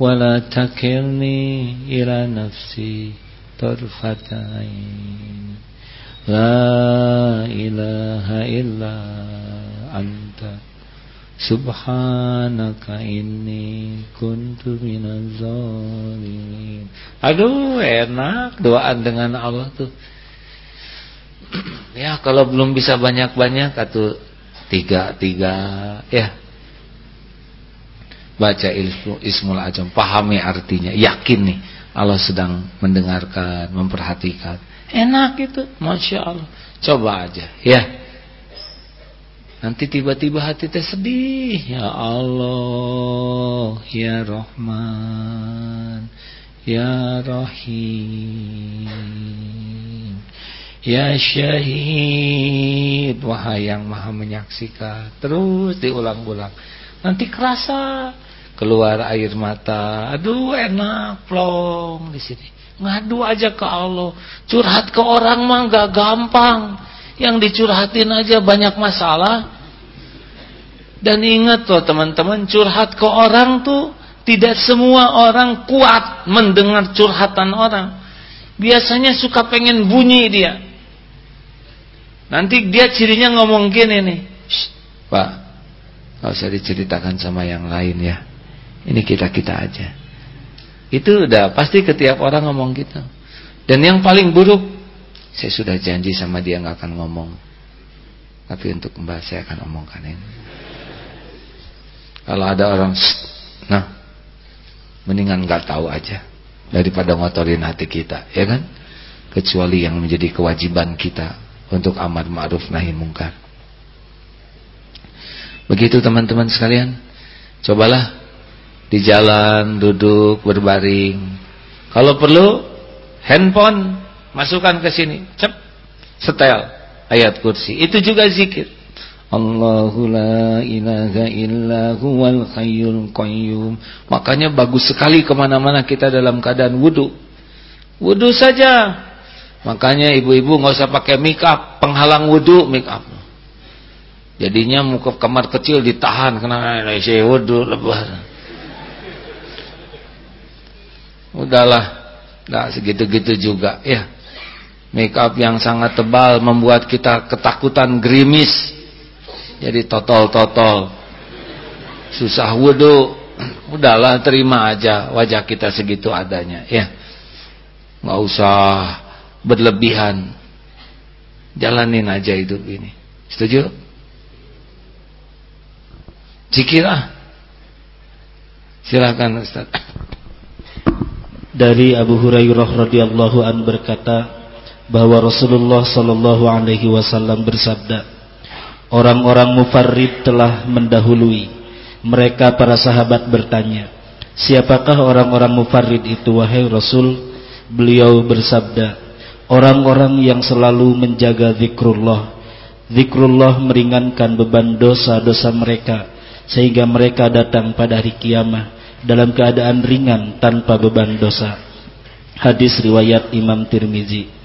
wa la takilni ila nafsi tarfatain la ilaha illa anta Subhanaka inni kuntu minaz zalimin. Aduh, enak doaan dengan Allah tuh. ya, kalau belum bisa banyak-banyak atau tiga-tiga ya. Baca ismu, Ismul Azam, pahami artinya, yakin nih Allah sedang mendengarkan, memperhatikan. Enak itu, Masya Allah. Coba aja, ya. Nanti tiba-tiba hati teh sedih. Ya Allah, ya Rahman, ya Rahim, ya Syahid, wahai yang maha menyaksikan. Terus diulang-ulang. Nanti kerasa keluar air mata. Aduh, enak plong di sini. Ngadu aja ke Allah. Curhat ke orang mah gak gampang. Yang dicurhatin aja banyak masalah. Dan ingat tuh teman-teman curhat ke orang tuh tidak semua orang kuat mendengar curhatan orang. Biasanya suka pengen bunyi dia. Nanti dia cirinya ngomong gini nih. Pak gak usah diceritakan sama yang lain ya. Ini kita-kita aja itu udah pasti ketiap orang ngomong gitu dan yang paling buruk saya sudah janji sama dia nggak akan ngomong. Tapi untuk mbak saya akan omongkan ini. Kalau ada orang, nah, mendingan nggak tahu aja daripada ngotorin hati kita, ya kan? Kecuali yang menjadi kewajiban kita untuk amar ma'ruf nahi mungkar. Begitu teman-teman sekalian, cobalah di jalan duduk berbaring. Kalau perlu handphone masukkan ke sini. Cep setel ayat kursi. Itu juga zikir. Allahu la ilaha illa huwal makanya bagus sekali ke mana-mana kita dalam keadaan wudu. Wudu saja. Makanya ibu-ibu nggak usah pakai make up penghalang wudu make up jadinya muka kamar kecil ditahan karena saya wudu lebar udahlah nah segitu-gitu juga ya. Make up yang sangat tebal membuat kita ketakutan gerimis. Jadi totol-totol. Susah wudhu udahlah terima aja wajah kita segitu adanya ya. Nggak usah berlebihan. Jalanin aja hidup ini. Setuju? Zikirah silakan Ustaz dari Abu Hurairah radhiyallahu an berkata bahwa Rasulullah sallallahu alaihi wasallam bersabda Orang-orang mufarrid telah mendahului. Mereka para sahabat bertanya Siapakah orang-orang mufarrid itu wahai Rasul? Beliau bersabda Orang-orang yang selalu menjaga zikrullah. Zikrullah meringankan beban dosa-dosa mereka Sehingga mereka datang pada hari kiamah Dalam keadaan ringan tanpa beban dosa Hadis riwayat Imam Tirmizi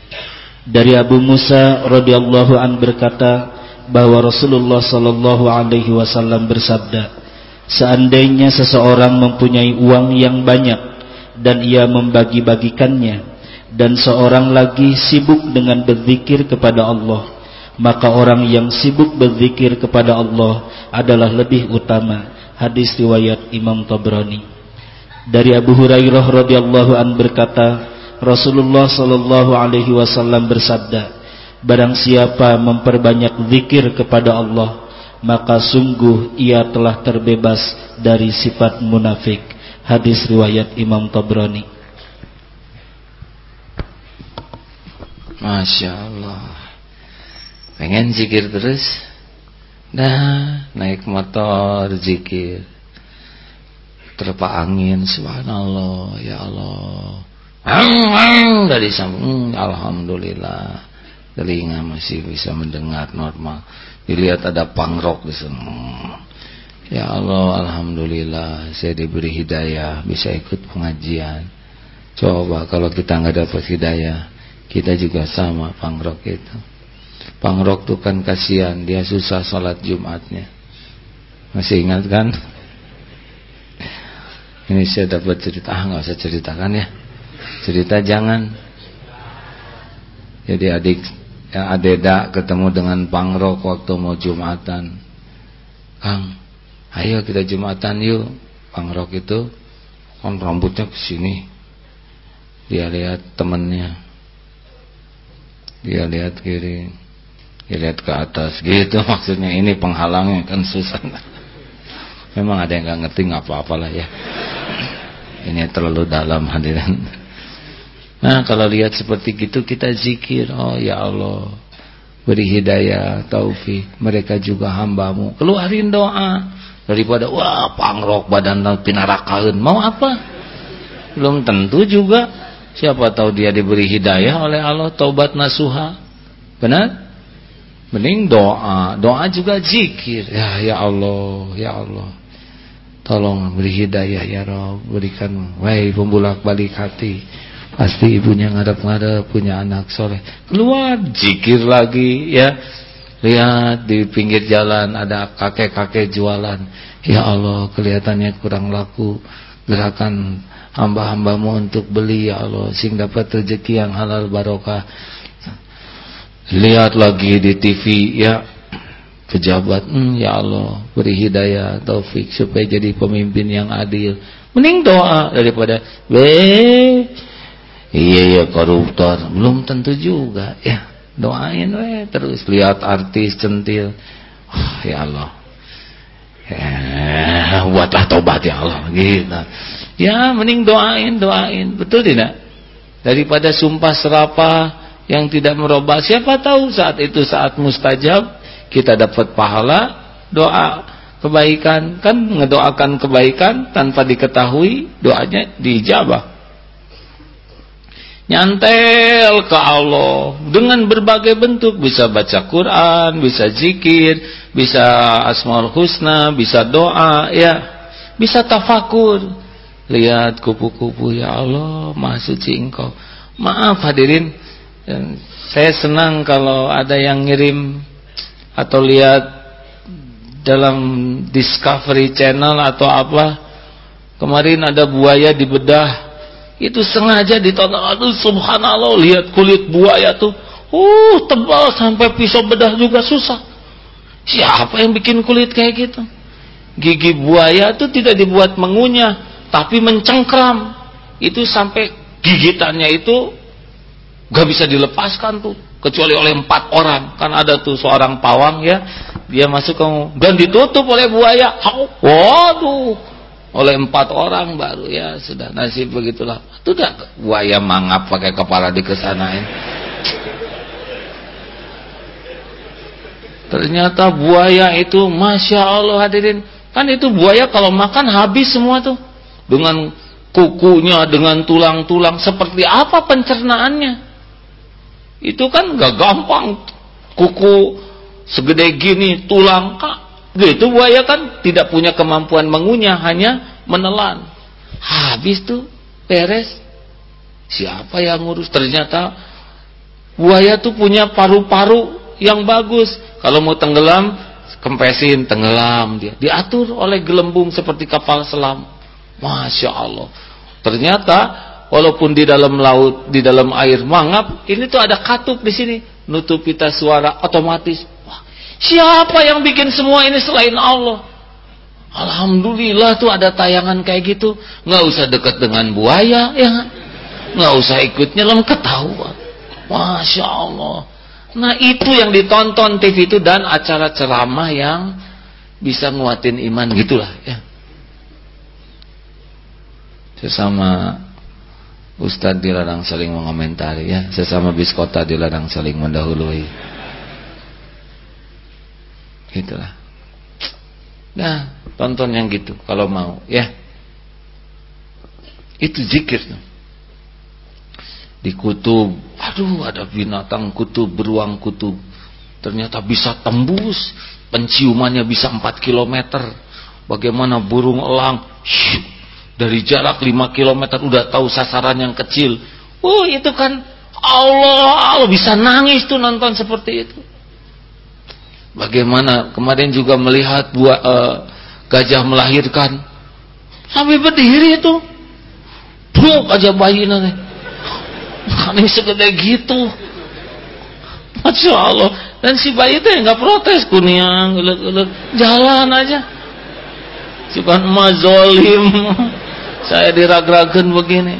dari Abu Musa radhiyallahu an berkata bahwa Rasulullah sallallahu alaihi wasallam bersabda, seandainya seseorang mempunyai uang yang banyak dan ia membagi-bagikannya dan seorang lagi sibuk dengan berzikir kepada Allah, maka orang yang sibuk berzikir kepada Allah adalah lebih utama. Hadis riwayat Imam Tabrani. Dari Abu Hurairah radhiyallahu an berkata, Rasulullah sallallahu alaihi wasallam bersabda, barang siapa memperbanyak zikir kepada Allah, maka sungguh ia telah terbebas dari sifat munafik. Hadis riwayat Imam Tabrani. Masya Allah Pengen zikir terus Nah naik motor zikir. Terpa angin Subhanallah Ya Allah. Dari samping alhamdulillah. Telinga masih bisa mendengar normal. Dilihat ada pangrok di sana. Ya Allah alhamdulillah saya diberi hidayah bisa ikut pengajian. Coba kalau kita nggak dapat hidayah kita juga sama pangrok itu pangrok tuh kan kasihan dia susah sholat jumatnya. Masih ingat kan? Ini saya dapat cerita ah nggak usah ceritakan ya. Cerita jangan. Jadi adik yang adeda ketemu dengan pangrok waktu mau jumatan. Kang ayo kita jumatan yuk. Pangrok itu kan rambutnya ke sini. Dia lihat temennya. Dia lihat kiri lihat ke atas. Gitu maksudnya ini penghalangnya kan susah. Memang ada yang gak ngerti nggak apa-apalah ya. Ini terlalu dalam hadirin. Nah kalau lihat seperti itu kita zikir. Oh ya Allah. Beri hidayah, taufik. Mereka juga hambamu. Keluarin doa. Daripada wah pangrok badan pinarakaan Mau apa? Belum tentu juga. Siapa tahu dia diberi hidayah oleh Allah Taubat nasuha. Benar? Mending doa Doa juga zikir Ya ya Allah Ya Allah Tolong beri hidayah ya Rob Berikan Wahai pembulak balik hati Pasti ibunya ngadap-ngadap punya anak soleh. Keluar, jikir lagi ya. Lihat di pinggir jalan ada kakek-kakek jualan. Ya Allah kelihatannya kurang laku. Gerakan hamba-hambamu untuk beli ya Allah. Sing dapat rezeki yang halal barokah. Lihat lagi di TV ya. Pejabat hmm, ya Allah beri hidayah taufik supaya jadi pemimpin yang adil. Mending doa daripada be iya ya koruptor. Belum tentu juga ya. Doain we terus lihat artis centil. Oh, ya Allah. Ya, buatlah tobat ya Allah gitu. Ya mending doain doain. Betul tidak? Daripada sumpah serapah yang tidak merubah siapa tahu saat itu saat mustajab kita dapat pahala doa kebaikan. Kan ngedoakan kebaikan tanpa diketahui doanya dijabah nyantel ke Allah dengan berbagai bentuk. Bisa baca Quran bisa zikir bisa asmaul husna bisa doa ya. Bisa tafakur. Lihat kupu-kupu ya Allah maha suci engkau. Maaf hadirin saya senang kalau ada yang ngirim atau lihat dalam Discovery Channel atau apa kemarin ada buaya di bedah itu sengaja ditonton aduh subhanallah lihat kulit buaya tuh. Uh tebal sampai pisau bedah juga susah. Siapa yang bikin kulit kayak gitu? Gigi buaya tuh tidak dibuat mengunyah tapi mencengkram. Itu sampai gigitannya itu Gak bisa dilepaskan tuh kecuali oleh empat orang. Kan ada tuh seorang pawang ya, dia masuk ke dan ditutup oleh buaya. Waduh, oleh empat orang baru ya sudah nasib begitulah. Itu dah buaya mangap pakai kepala di dikesanain. Ya. Ternyata buaya itu masya Allah hadirin kan itu buaya kalau makan habis semua tuh dengan kukunya dengan tulang-tulang seperti apa pencernaannya? Itu kan gak gampang. Kuku segede gini, tulang Gitu buaya kan? Tidak punya kemampuan mengunyah Hanya menelan. Habis tuh beres. Siapa yang ngurus? Ternyata buaya tuh punya paru-paru yang bagus. Kalau mau tenggelam Kempesin tenggelam dia. Diatur oleh gelembung seperti kapal selam. Masya Allah. Ternyata walaupun di dalam laut Di dalam air mangap Ini tuh ada katup di sini. Nutup kita suara otomatis. Wah, Siapa yang bikin semua ini selain Allah? Alhamdulillah tuh ada tayangan kayak gitu. Nggak usah dekat dengan buaya ya. Nggak usah ikut nyelam ketahuan Masya Allah. Nah itu yang ditonton TV itu dan acara ceramah yang bisa nguatin iman gitulah ya. Sesama Ustadz dilarang saling mengomentari ya. Sesama biskota dilarang saling mendahului. Gitulah. Nah tonton yang gitu kalau mau ya. Itu zikir di kutub aduh ada binatang kutub beruang kutub. Ternyata bisa tembus penciumannya bisa 4 km bagaimana burung elang syuk, dari jarak 5 km udah tahu sasaran yang kecil oh itu kan Allah Allah bisa nangis tuh nonton seperti itu Bagaimana kemarin juga melihat buah uh, gajah melahirkan sampai berdiri itu. Buk aja bayi nanti. Ini segede gitu. Masya Allah. Dan si bayi itu nggak protes kunyang, jalan aja. Cuman mazolim. Saya dirag-ragen begini.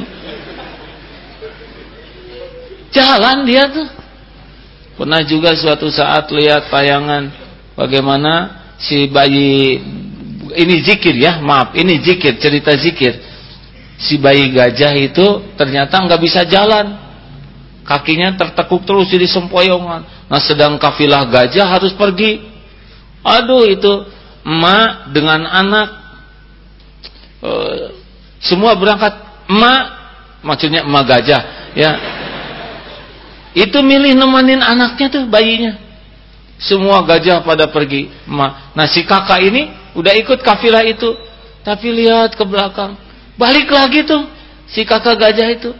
Jalan dia tuh. Pernah juga suatu saat lihat tayangan bagaimana si bayi ini zikir ya, maaf, ini zikir, cerita zikir. Si bayi gajah itu ternyata nggak bisa jalan. Kakinya tertekuk terus jadi sempoyongan. Nah, sedang kafilah gajah harus pergi. Aduh, itu emak dengan anak e, semua berangkat. Emak maksudnya emak gajah, ya itu milih nemenin anaknya tuh bayinya. Semua gajah pada pergi. Nah si kakak ini udah ikut kafilah itu. Tapi lihat ke belakang. Balik lagi tuh si kakak gajah itu.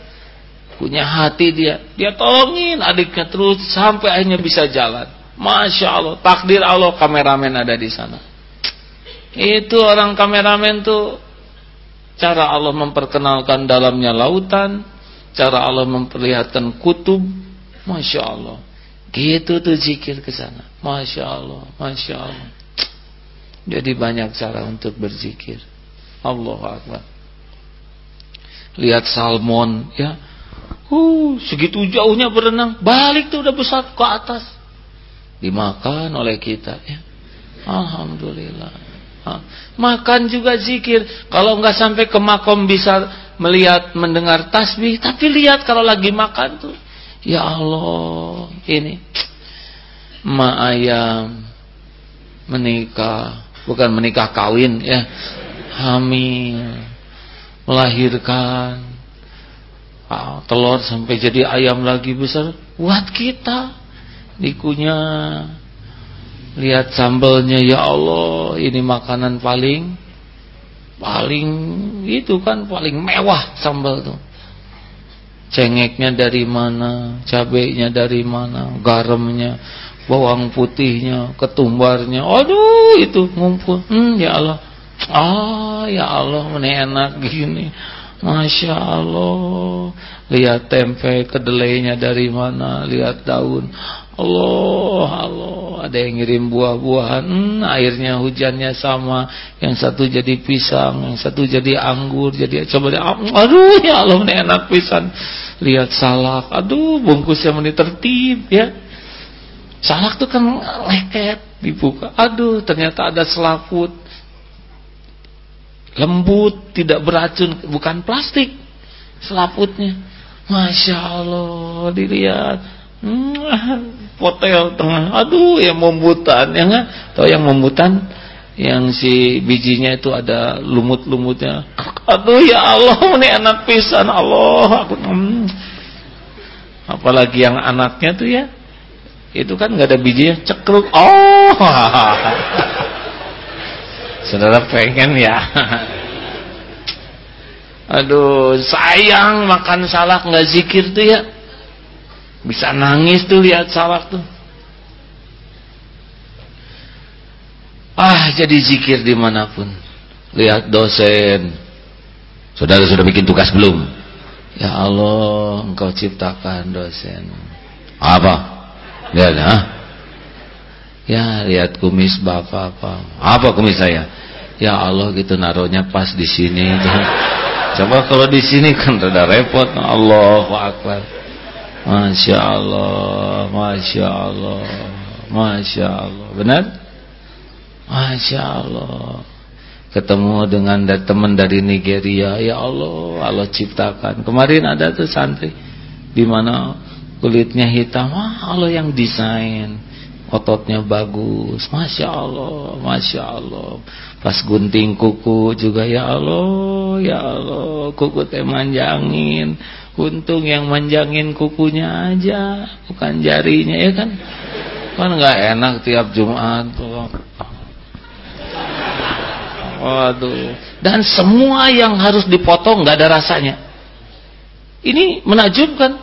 Punya hati dia. Dia tolongin adiknya terus sampai akhirnya bisa jalan. Masya Allah. Takdir Allah kameramen ada di sana. Itu orang kameramen tuh. Cara Allah memperkenalkan dalamnya lautan. Cara Allah memperlihatkan kutub Masya Allah. Gitu tuh zikir ke sana. Masya Allah, Masya Allah. Jadi banyak cara untuk berzikir. Allah Akbar. Lihat salmon, ya. Uh, segitu jauhnya berenang, balik tuh udah besar ke atas. Dimakan oleh kita, ya. Alhamdulillah. Makan juga zikir. Kalau nggak sampai ke makom bisa melihat, mendengar tasbih, tapi lihat kalau lagi makan tuh. Ya Allah, ini. Ma ayam menikah, bukan menikah kawin ya, hamil, melahirkan, ah, telur sampai jadi ayam lagi besar, buat kita dikunyah. Lihat sambalnya ya Allah, ini makanan paling paling itu kan paling mewah sambal tuh cengeknya dari mana, cabenya dari mana, garamnya, bawang putihnya, ketumbarnya. Aduh, itu ngumpul. Hmm, ya Allah. Ah, ya Allah, ini enak gini. Masya Allah. Lihat tempe kedelainya dari mana, lihat daun. Allah, Allah, ada yang ngirim buah-buahan, hmm, airnya hujannya sama, yang satu jadi pisang, yang satu jadi anggur, jadi coba deh, aduh ya Allah ini enak pisan. Lihat salak, aduh bungkusnya meni tertib ya. Salak tuh kan leket dibuka, aduh ternyata ada selaput, lembut, tidak beracun, bukan plastik selaputnya. Masya Allah, dilihat potel tengah. Aduh yang membutan ya nggak? Tahu yang membutan yang si bijinya itu ada lumut-lumutnya. Aduh ya Allah ini anak pisan. Allah aku hmm. apalagi yang anaknya tuh ya. Itu kan nggak ada bijinya cekruk oh. Saudara pengen ya? Aduh sayang makan salak nggak zikir tuh ya bisa nangis tuh lihat salak tuh. Ah, jadi zikir di mana pun. Lihat dosen. Saudara sudah bikin tugas belum? Ya Allah, engkau ciptakan dosen. Apa? Lihat, ha? Ya, lihat kumis bapak apa? Apa kumis saya? Ya Allah, gitu naruhnya pas di sini. Coba kalau di sini kan rada repot. Allahu Akbar. Masya Allah Masya Allah Masya Allah Benar? Masya Allah Ketemu dengan teman dari Nigeria. Ya Allah Allah ciptakan. Kemarin ada tuh santri di mana kulitnya hitam. Wah Allah yang desain. Ototnya bagus. Masya Allah Masya Allah Pas gunting kuku juga Ya Allah Ya Allah. Kuku teh manjangin Untung yang manjangin kukunya aja, bukan jarinya ya kan? Kan nggak enak tiap Jumat. Waduh. Dan semua yang harus dipotong nggak ada rasanya. Ini menakjubkan.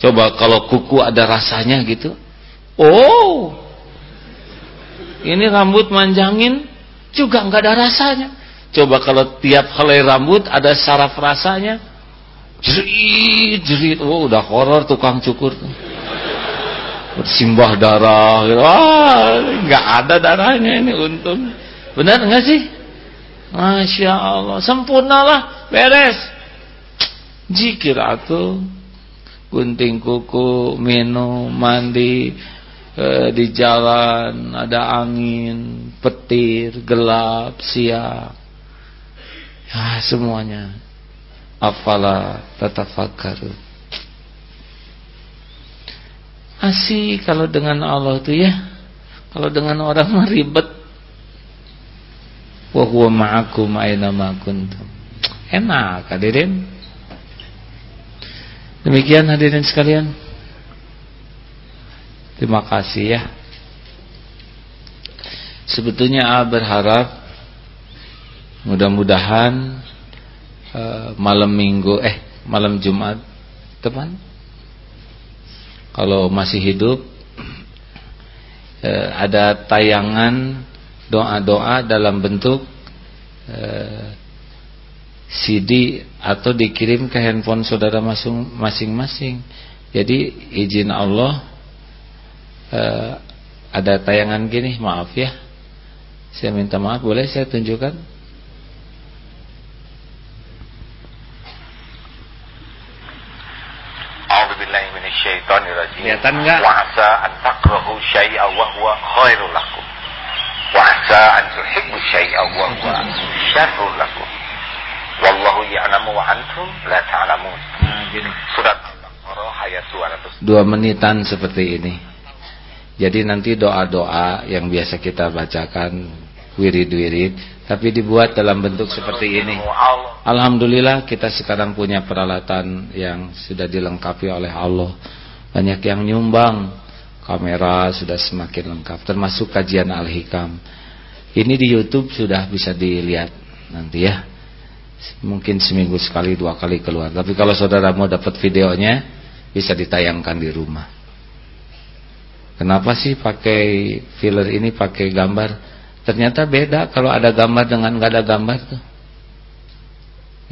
Coba kalau kuku ada rasanya gitu. Oh. Ini rambut manjangin juga nggak ada rasanya. Coba kalau tiap helai rambut ada saraf rasanya jerit jerit. Oh udah horor tukang cukur bersimbah darah gitu. wah nggak ada darahnya ini untung. Benar nggak sih? Masya Allah. Sempurnalah. Beres. Jikir atau gunting kuku minum mandi eh, di jalan ada angin petir gelap siang. Ya semuanya afala tatafakkaru. Asik kalau dengan Allah tuh ya. Kalau dengan orang ribet. Wa huwa ma'akum aina ma enak hadirin. Demikian hadirin sekalian. Terima kasih ya. Sebetulnya A berharap mudah-mudahan Eh, malam minggu eh malam Jumat teman. Kalau masih hidup uh, ada tayangan doa-doa dalam bentuk uh, CD atau dikirim ke handphone saudara masing-masing. Jadi izin Allah ada tayangan gini maaf ya. Saya minta maaf boleh saya tunjukkan Kelihatan enggak? Wa'asa an takrahu syai'a wa huwa khairul lakum. Wa'asa an tuhibbu syai'a wa huwa syarrul lakum. Wallahu ya'lamu wa antum la ta'lamun. Nah, gini. Surat Al-Baqarah ayat 200. Dua menitan seperti ini. Jadi nanti doa-doa yang biasa kita bacakan wirid-wirid tapi dibuat dalam bentuk seperti ini. Alhamdulillah kita sekarang punya peralatan yang sudah dilengkapi oleh Allah banyak yang nyumbang. Kamera sudah semakin lengkap termasuk kajian al-hikam. Ini di YouTube sudah bisa dilihat nanti ya. Mungkin seminggu sekali dua kali keluar. Tapi kalau saudara mau dapat videonya bisa ditayangkan di rumah. Kenapa sih pakai filler ini pakai gambar? Ternyata beda kalau ada gambar dengan nggak ada gambar tuh.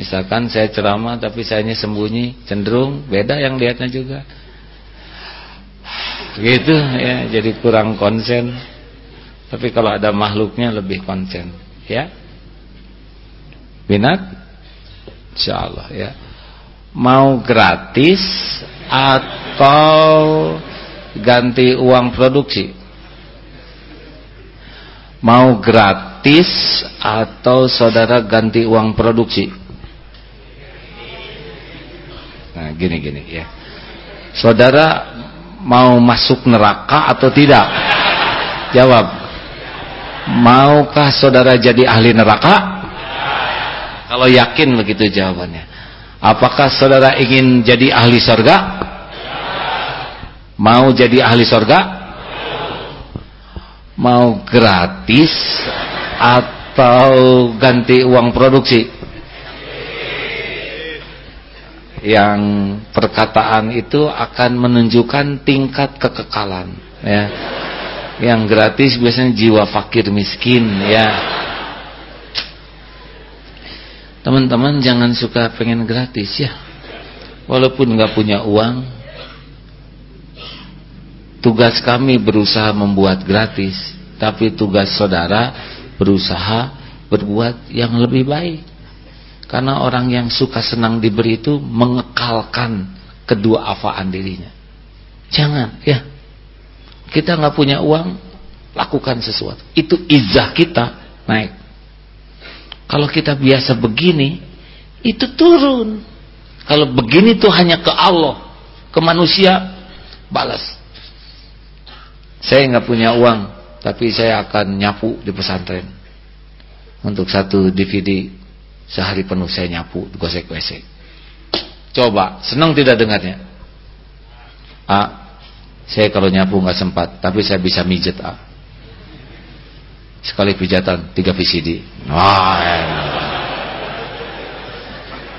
Misalkan saya ceramah tapi sayanya sembunyi cenderung beda yang lihatnya juga gitu ya jadi kurang konsen. Tapi kalau ada makhluknya lebih konsen ya. Minat? Insyaallah ya. Mau gratis atau ganti uang produksi? Mau gratis atau saudara ganti uang produksi? Nah gini gini ya. Saudara mau masuk neraka atau tidak? Jawab. Maukah saudara jadi ahli neraka? Kalau yakin begitu jawabannya. Apakah saudara ingin jadi ahli sorga? Mau jadi ahli sorga? Mau gratis atau ganti uang produksi? Yang perkataan itu akan menunjukkan tingkat kekekalan ya. Yang gratis biasanya jiwa fakir miskin ya. Teman-teman jangan suka pengen gratis ya. Walaupun nggak punya uang tugas kami berusaha membuat gratis tapi tugas saudara berusaha berbuat yang lebih baik karena orang yang suka senang diberi itu mengekalkan kedua afaan dirinya. Jangan, ya. Kita nggak punya uang, lakukan sesuatu. Itu izah kita naik. Kalau kita biasa begini, itu turun. Kalau begini tuh hanya ke Allah, ke manusia, balas. Saya nggak punya uang, tapi saya akan nyapu di pesantren untuk satu DVD Sehari penuh saya nyapu, gosek WC. Coba, senang tidak dengarnya? A, saya kalau nyapu nggak sempat, tapi saya bisa mijet A. Sekali pijatan, tiga VCD. Wah, enak.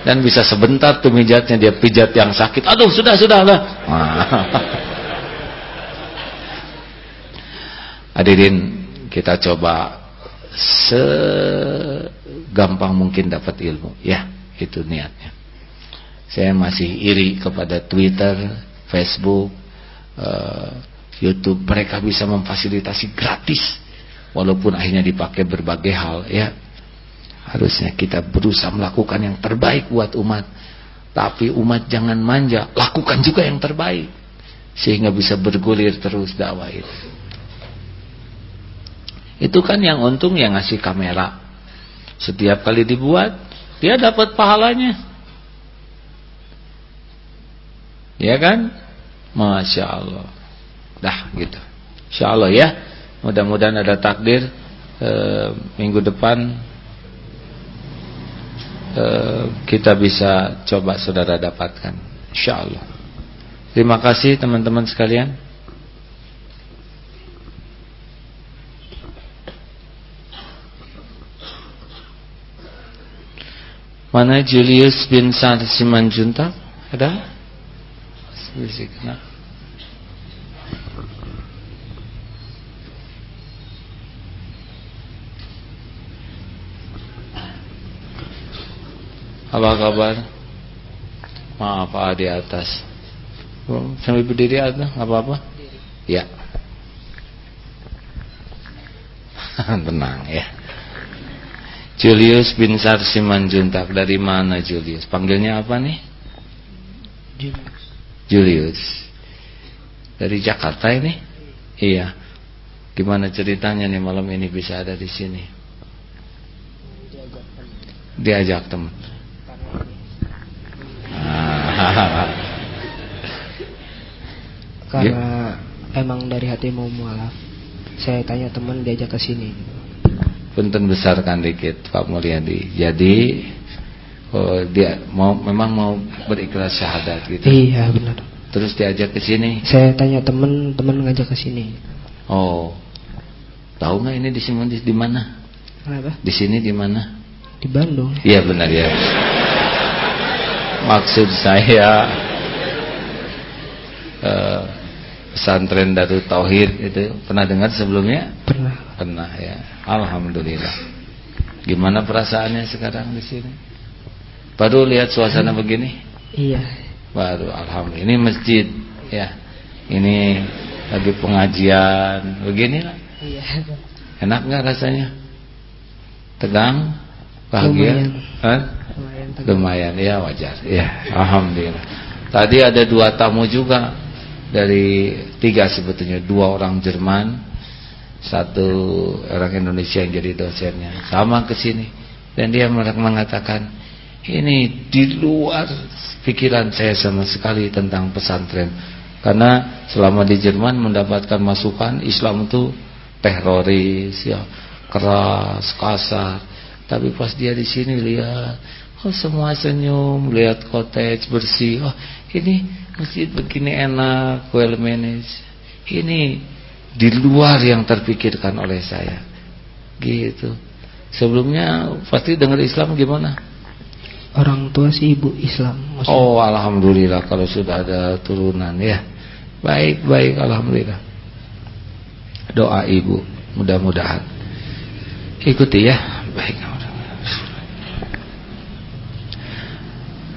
Dan bisa sebentar tuh mijatnya dia pijat yang sakit. Aduh, sudah, sudah lah. Hadirin, kita coba segampang mungkin dapat ilmu. Ya, itu niatnya. Saya masih iri kepada Twitter, Facebook, uh, YouTube. Mereka bisa memfasilitasi gratis. Walaupun akhirnya dipakai berbagai hal. ya Harusnya kita berusaha melakukan yang terbaik buat umat. Tapi umat jangan manja. Lakukan juga yang terbaik. Sehingga bisa bergulir terus dakwah itu. Itu kan yang untung yang ngasih kamera. Setiap kali dibuat, dia dapat pahalanya. Ya kan? Masya Allah. Dah gitu. Insya Allah ya. Mudah-mudahan ada takdir e, minggu depan e, kita bisa coba saudara dapatkan. Insya Allah. Terima kasih teman-teman sekalian. Mana Julius bin Sa'ad Simanjuntak? Ada? Nah. Apa kabar? Maaf, ah, di atas. Oh, sambil berdiri ada, apa-apa? Ya. Tenang ya. Julius bin Sarsimanjuntak dari mana Julius? Panggilnya apa nih? Julius. Julius. Dari Jakarta ini? Iya. Gimana ceritanya nih malam ini bisa ada di sini? Diajak teman. Karena emang dari hati mau mualaf. Saya tanya teman diajak ke sini punten besarkan dikit Pak Mulyadi. Jadi oh, dia mau memang mau berikhlas syahadat gitu. Iya benar. Terus diajak ke sini. Saya tanya teman, teman ngajak ke sini. Oh. Tahu nggak ini di sini di mana? Kenapa? Di sini di mana? Di Bandung. Iya benar ya. Maksud saya uh, pesantren Darut Tauhid itu pernah dengar sebelumnya? Pernah. Pernah ya. Alhamdulillah. Gimana perasaannya sekarang di sini? Baru lihat suasana hmm. begini? Iya. Baru alhamdulillah. Ini masjid ya. Ini lagi pengajian beginilah. Iya. Enak nggak rasanya? Tegang? Bahagia? Lumayan. Lumayan, Lumayan ya wajar. Ya, alhamdulillah. Tadi ada dua tamu juga dari tiga sebetulnya dua orang Jerman satu orang Indonesia yang jadi dosennya. Sama ke sini. Dan dia mengatakan ini di luar pikiran saya sama sekali tentang pesantren. Karena selama di Jerman mendapatkan masukan Islam itu teroris ya keras kasar. Tapi pas dia di sini lihat oh semua senyum lihat cottage bersih. Oh ini masjid begini enak well managed ini di luar yang terpikirkan oleh saya. Gitu. Sebelumnya pasti dengar Islam gimana? Orang tua sih ibu Islam maksudnya. oh alhamdulillah kalau sudah ada turunan ya. Baik baik alhamdulillah. Doa ibu mudah-mudahan. Ikuti ya. Baik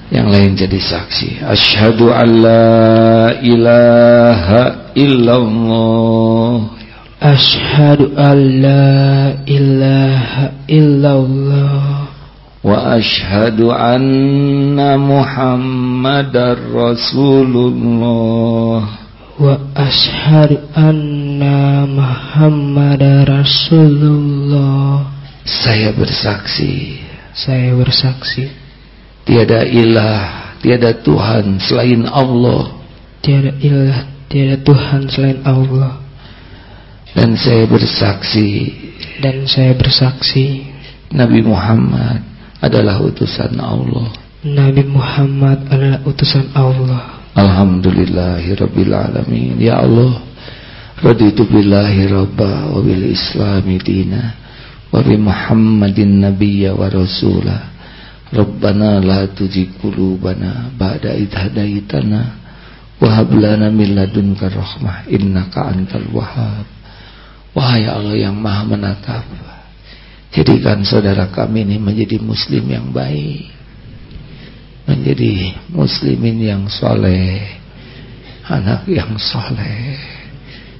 yang lain jadi saksi? Asyhadu alla ilaha illallah. Asyhadu alla ilaha illallah. Wa asyhadu anna muhammadar rasulullah. Wa asyhadu anna muhammadar rasulullah. Saya bersaksi. Saya bersaksi Tiada ilah, tiada Tuhan selain Allah. Tiada ilah, tiada Tuhan selain Allah. Dan saya bersaksi dan saya bersaksi Nabi Muhammad adalah utusan Allah. Nabi Muhammad adalah utusan Allah. Alhamdulillahirabbil alamin. Ya Allah, raditu billahi rabba wa bil islami dina wa bi Muhammadin nabiyya wa rasulah. Rabbana la tuzigh qulubana ba'da idh hadaitana wa hab lana min ladunka rahmah innaka antal wahhab. Wahai Allah yang Maha menatap, jadikan saudara kami ini menjadi muslim yang baik. Menjadi muslimin yang soleh Anak yang soleh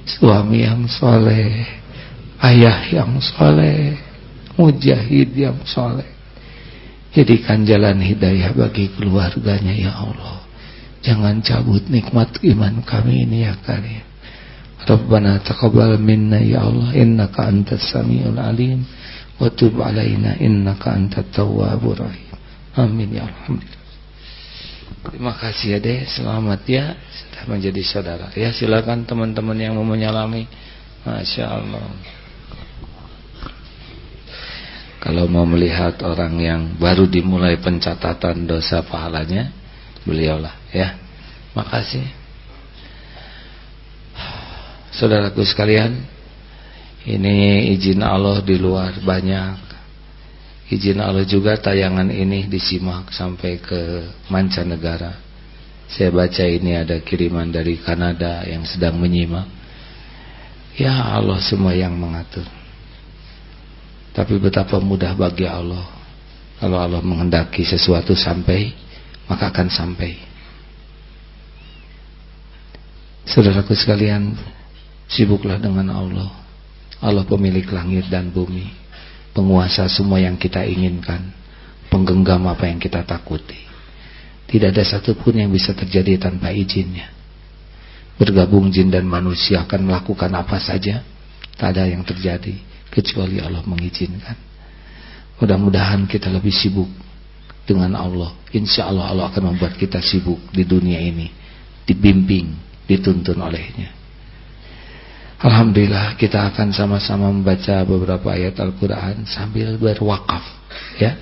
Suami yang soleh Ayah yang soleh Mujahid yang soleh Jadikan jalan hidayah bagi keluarganya ya Allah. Jangan cabut nikmat iman kami ini ya karim. Rabbana taqabbal minna ya Allah innaka antas samiul alim wa tub alaina innaka antat tawwabur rahim. Amin ya Allah. Terima kasih ya deh, selamat ya sudah menjadi saudara. Ya silakan teman-teman yang mau menyalami. Masya Allah. Kalau mau melihat orang yang baru dimulai pencatatan dosa pahalanya, beliaulah ya. Makasih. Saudaraku sekalian, ini izin Allah di luar banyak. Izin Allah juga tayangan ini disimak sampai ke mancanegara. Saya baca ini ada kiriman dari Kanada yang sedang menyimak. Ya Allah semua yang mengatur. Tapi betapa mudah bagi Allah. Kalau Allah menghendaki sesuatu sampai Maka akan sampai. Saudaraku sekalian Sibuklah dengan Allah. Allah pemilik langit dan bumi Penguasa semua yang kita inginkan Penggenggam apa yang kita takuti. Tidak ada satupun yang bisa terjadi tanpa izinnya. Bergabung jin dan manusia akan melakukan apa saja Tak ada yang terjadi kecuali Allah mengizinkan. Mudah-mudahan kita lebih sibuk dengan Allah. Insya Allah Allah akan membuat kita sibuk di dunia ini, dibimbing, dituntun olehnya. Alhamdulillah kita akan sama-sama membaca beberapa ayat Al-Quran sambil berwakaf ya.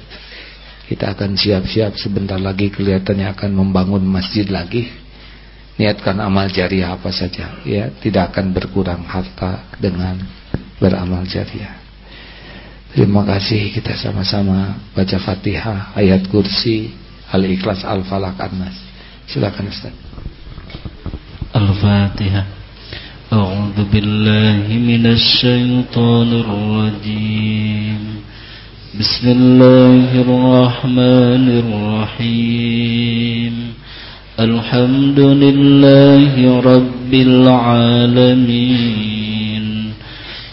Kita akan siap-siap sebentar lagi kelihatannya akan membangun masjid lagi. Niatkan amal jariah apa saja ya, tidak akan berkurang harta dengan beramal jariah. Terima kasih kita sama-sama baca Fatihah, ayat kursi, Al-Ikhlas, Al-Falaq, An-Nas. Silakan Ustaz. Al-Fatihah. A'udzu billahi minasy syaithanir rajim. Bismillahirrahmanirrahim. Alhamdulillahi rabbil alamin.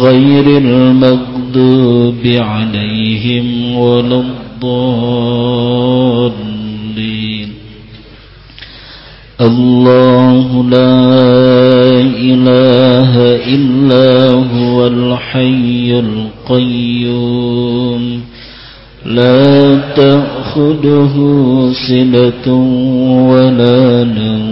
غير المغضوب عليهم ولا الضالين. الله لا إله إلا هو الحي القيوم. لا تأخذه سنة ولا نوم.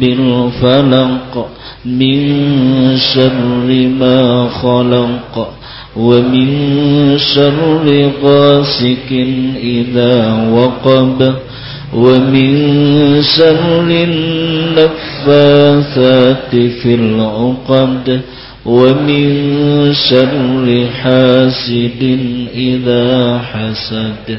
بالفلق من شر ما خلق ومن شر غاسق إذا وقب ومن شر النفاثات في العقد ومن شر حاسد إذا حسد.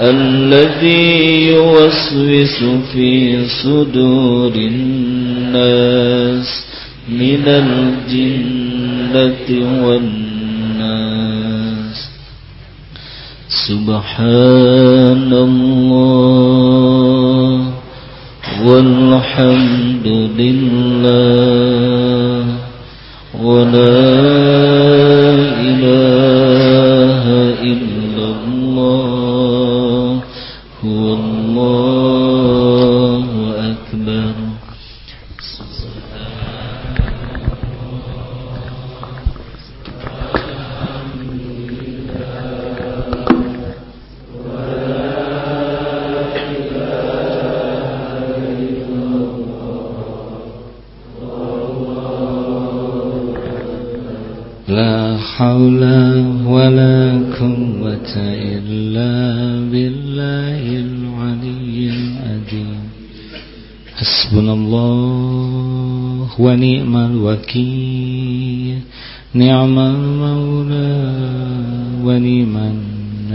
الذي يوسوس في صدور الناس من الجنة والناس. سبحان الله والحمد لله ولا إله إلا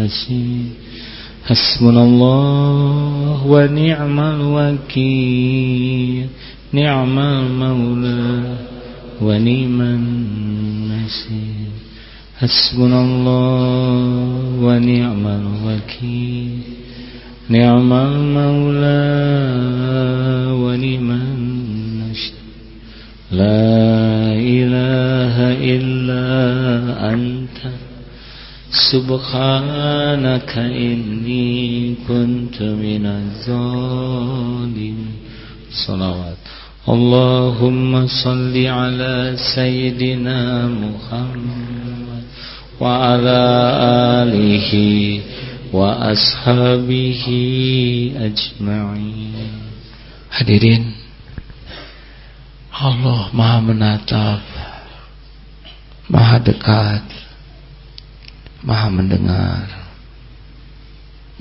النصير حسبنا الله ونعم الوكيل. نعم المولى ونعم النصير. حسبنا الله ونعم الوكيل. نعم المولى ونعم النصير. لا إله إلا أنت. سبحانك إني كنت من الظالمين. صلوات. اللهم صل على سيدنا محمد وعلى آله وأصحابه أجمعين. Hadirin Allah maha menatap. Maha dekat. Maha mendengar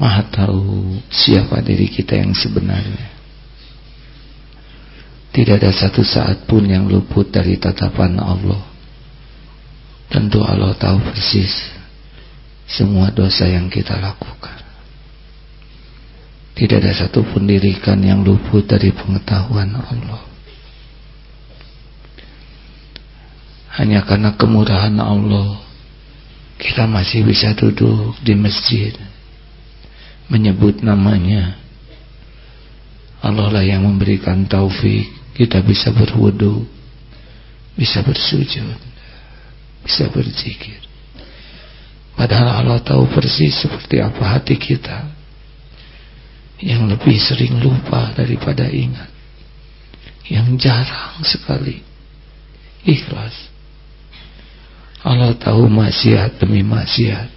Maha tahu siapa diri kita yang sebenarnya. Tidak ada satu saat pun yang luput dari tatapan Allah. Tentu Allah tahu persis semua dosa yang kita lakukan. Tidak ada satu pun dirikan yang luput dari pengetahuan Allah. Hanya karena kemurahan Allah kita masih bisa duduk di masjid. Menyebut namanya. Allah lah yang memberikan taufik. Kita bisa berwudu. Bisa bersujud. Bisa berzikir. Padahal Allah tahu persis seperti apa hati kita. Yang lebih sering lupa daripada ingat. Yang jarang sekali. Ikhlas Allah tahu maksiat demi maksiat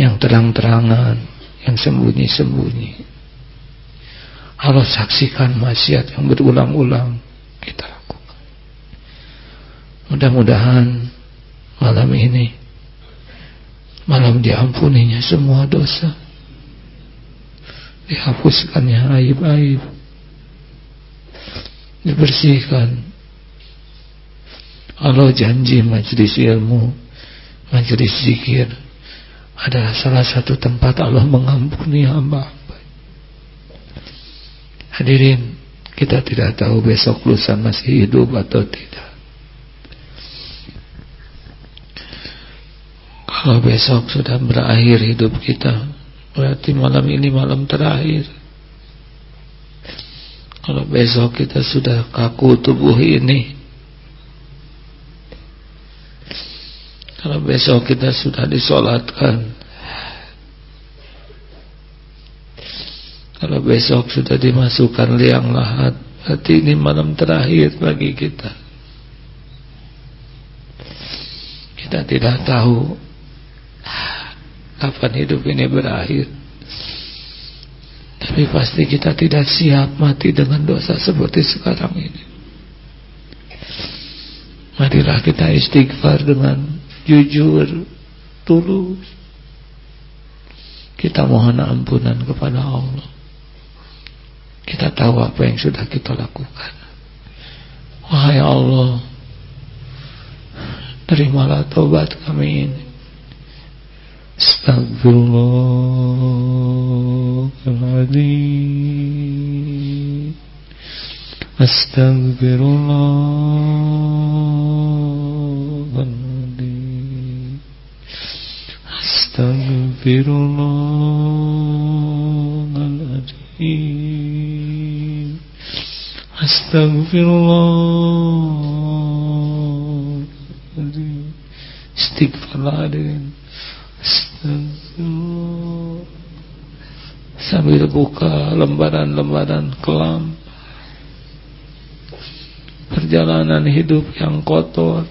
yang terang-terangan yang sembunyi-sembunyi. Allah saksikan maksiat yang berulang-ulang kita lakukan. Mudah-mudahan malam ini malam diampuninya semua dosa. Dihapuskannya aib-aib. Dibersihkan. Allah janji majlis ilmu, majlis zikir adalah salah satu tempat Allah mengampuni hamba-hamba. Hadirin, kita tidak tahu besok lusa masih hidup atau tidak. Kalau besok sudah berakhir hidup kita, berarti malam ini malam terakhir. Kalau besok kita sudah kaku tubuh ini, Kalau besok kita sudah disolatkan. Kalau besok sudah dimasukkan liang lahat Berarti ini malam terakhir bagi kita. Kita tidak tahu Kapan hidup ini berakhir. Tapi pasti kita tidak siap mati dengan dosa seperti sekarang ini. Marilah kita istighfar dengan jujur, tulus. Kita mohon ampunan kepada Allah. Kita tahu apa yang sudah kita lakukan. Wahai Allah, terimalah tobat kami ini. Astagfirullahaladzim. Astagfirullah. Astaghfirullahaladzim Astaghfirullahaladzim Istighfarlah hadirin Astagfirullah Sambil buka lembaran-lembaran kelam. Perjalanan hidup yang kotor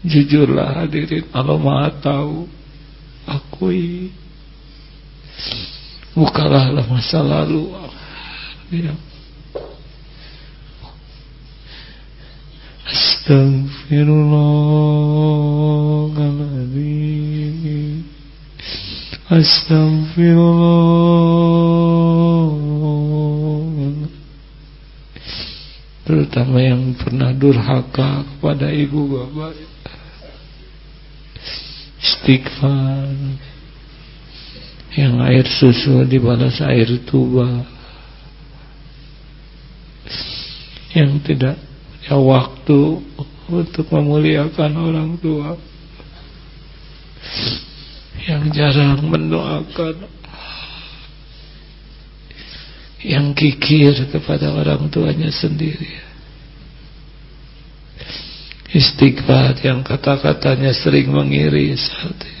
Jujurlah hadirin Allah maha tahu. Akui. Bukalah masa lalu. Ya. Astagfirullahaladzim Astagfirullah Terutama yang pernah durhaka kepada ibu bapak istighfar. Yang air susu dibalas air tuba. Yang tidak punya waktu untuk memuliakan orang tua. Yang jarang mendoakan. Yang kikir kepada orang tuanya sendiri Istighfar yang kata-katanya sering mengiris hati.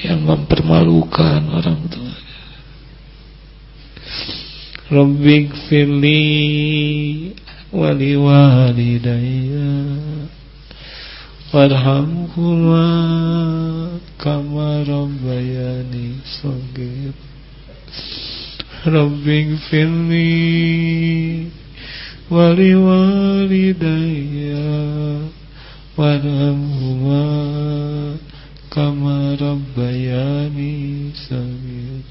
Yang mempermalukan orang tuanya Rabbik fili wali walidayya Warhamhuma kama rabbayani sogir Rabbik fili wali walidayya warhamhuma كما ربياني صغيرا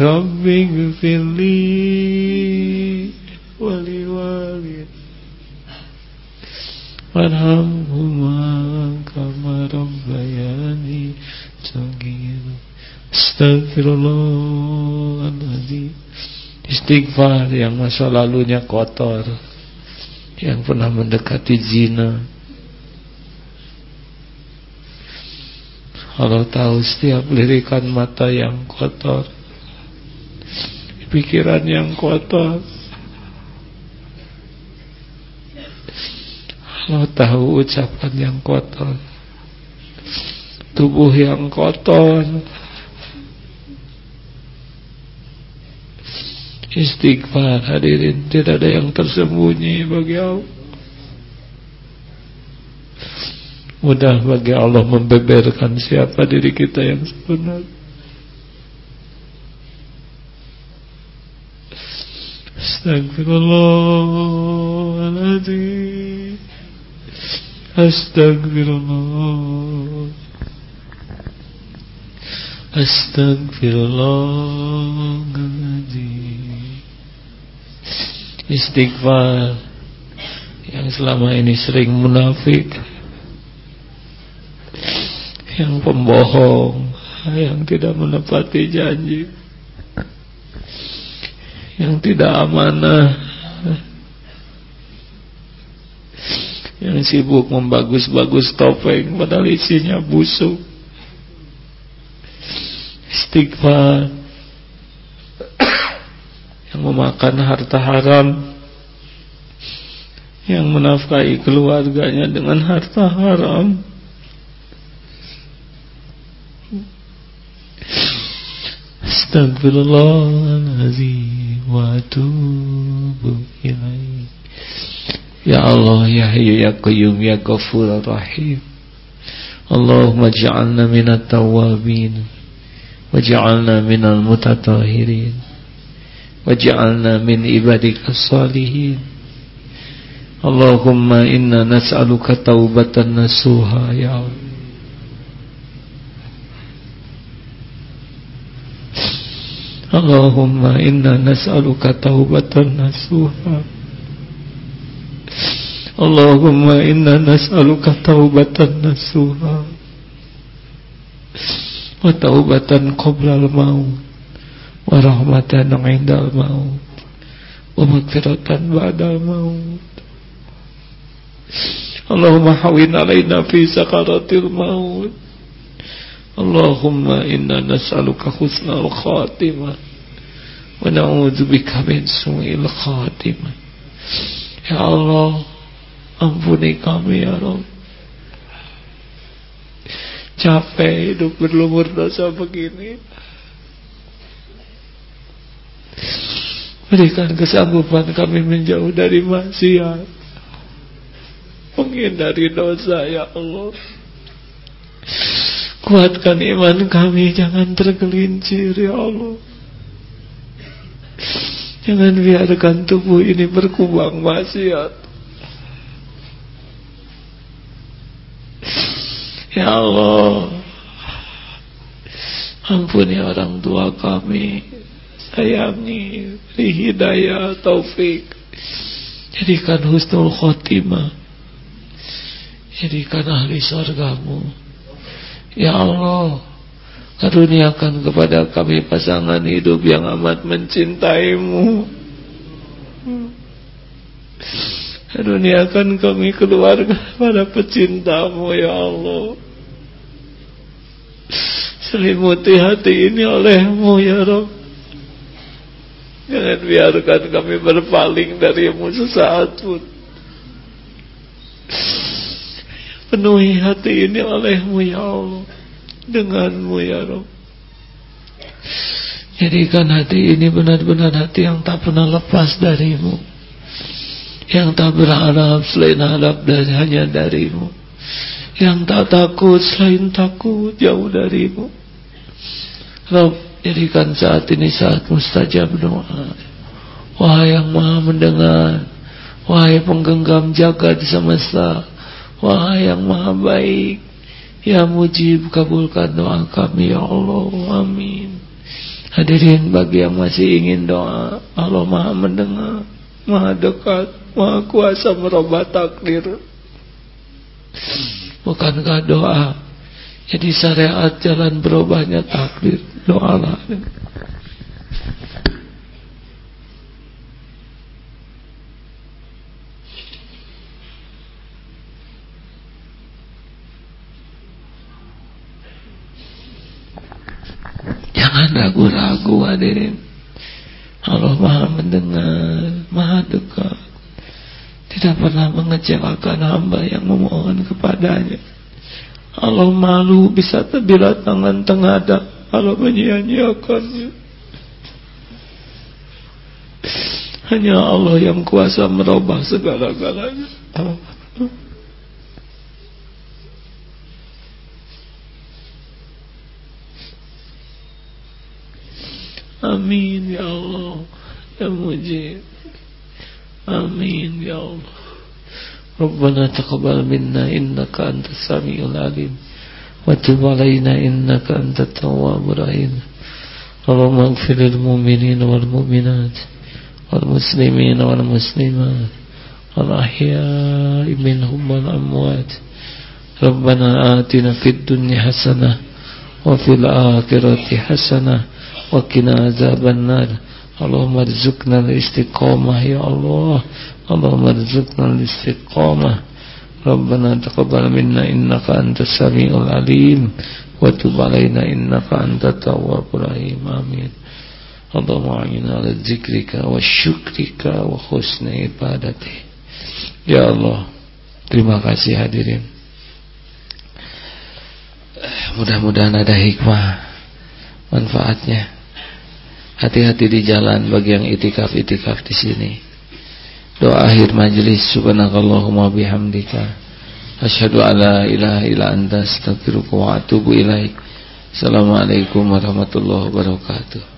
رب اغفر لي ولوالدي وارحمهما كما ربياني صغيرا Astagfirullahaladzim Istighfar yang masa lalunya kotor Yang pernah mendekati zina. Allah tahu setiap lirikan mata yang kotor Pikiran yang kotor. Allah tahu ucapan yang kotor Tubuh yang kotor Istighfar hadirin. Tidak ada yang tersembunyi bagi Allah. Mudah bagi Allah membeberkan siapa diri kita yang sebenarnya Astagfirullahaladzim Astagfirullah Astagfirullahaladzim istighfar yang selama ini sering munafik yang pembohong yang tidak menepati janji yang tidak amanah yang sibuk membagus-bagus topeng padahal isinya busuk. Istighfar yang memakan harta haram yang menafkahi keluarganya dengan harta haram. Astagfirullahaladzim wa atubu Ya Allah ya Hayyu ya Qayyum ya Ghafur Rahim Allahumma ja'alna minat tawabin waj'alna minal mutatahirin waj'alna min ibadika salihin Allahumma inna nas'aluka taubatan nasuha Allah Allahumma inna nas'aluka taubatan nasuha Allahumma inna nas'aluka taubatan nasuha wa taubatan qabla al-maut wa rahmatan 'inda al-maut wa maghfiratan ba'da al-maut Allahumma hawin alaina fi maut. Allahumma inna nas'aluka husnal khatimah. Wa na'udzubika min su'il Ya Allah ampuni kami ya Rabb. Capek hidup berlumur dosa begini Berikan kesanggupan kami menjauh dari maksiat. Menghindari dosa ya Allah. Kuatkan iman kami Jangan tergelincir ya Allah. Jangan biarkan tubuh ini berkubang maksiat. Ya Allah. Ampuni orang tua kami Sayangi Beri hidayah taufik. Jadikan husnul khotimah. Jadikan ahli surgamu Ya Allah Karuniakan kepada kami pasangan hidup yang amat mencintaimu. Karuniakan kami keluarga pada pecintamu ya Allah. Selimuti hati ini olehmu ya Rabb Jangan biarkan kami berpaling darimu sesaat pun Penuhi hati ini olehmu ya Allah. Denganmu ya Rabb. Jadikan hati ini benar-benar hati yang tak pernah lepas darimu. Yang tak berharap selain harap dari hanya darimu. Yang tak takut selain takut jauh darimu. Rabb jadikan saat ini saat mustajab doa. Wahai yang maha mendengar wahai penggenggam jaga di semesta wahai yang maha baik Ya mujib kabulkan doa kami ya Allah Amin. Hadirin bagi yang masih ingin doa Allah maha mendengar Maha dekat Maha kuasa merubah takdir. Bukankah doa Jadi syariat jalan berubahnya takdir Doalah Jangan ragu-ragu hadirin. Allah maha mendengar, maha dekat. Tidak pernah mengecewakan hamba yang memohon kepadanya. Allah malu bisa bila tangan tengadah kalau menyia-nyiakannya. Hanya Allah yang kuasa merubah segala-galanya. Amin ya Allah Ya Mujib Amin ya Allah Rabbana taqabbal minna innaka antas samiul alim wa tub alaina innaka antat tawwabur rahim Allahumma ighfir lil mu'minin wal mu'minat wal muslimin wal muslimat wal ahya'i minhum wal amwat Rabbana atina fid dunya Allahumma rizukna istiqamah ya Allah. Allahumma rizukna istiqamah Rabbana taqabal minna innaka antas samiul alim. Wa tub alaina innaka antat tawwabur rahim. Amin. Allahumma a'inna ala zikrika wa syukrika wa husni ibadati Ya Allah terima kasih hadirin. Mudah-mudahan ada hikmah manfaatnya. Hati-hati di jalan bagi yang itikaf-itikaf di sini. Doa akhir majlis subhanakallahumma bihamdika asyhadu alla ilaha illa anta astaghfiruka wa atubu ilaik. Assalamualaikum warahmatullahi wabarakatuh.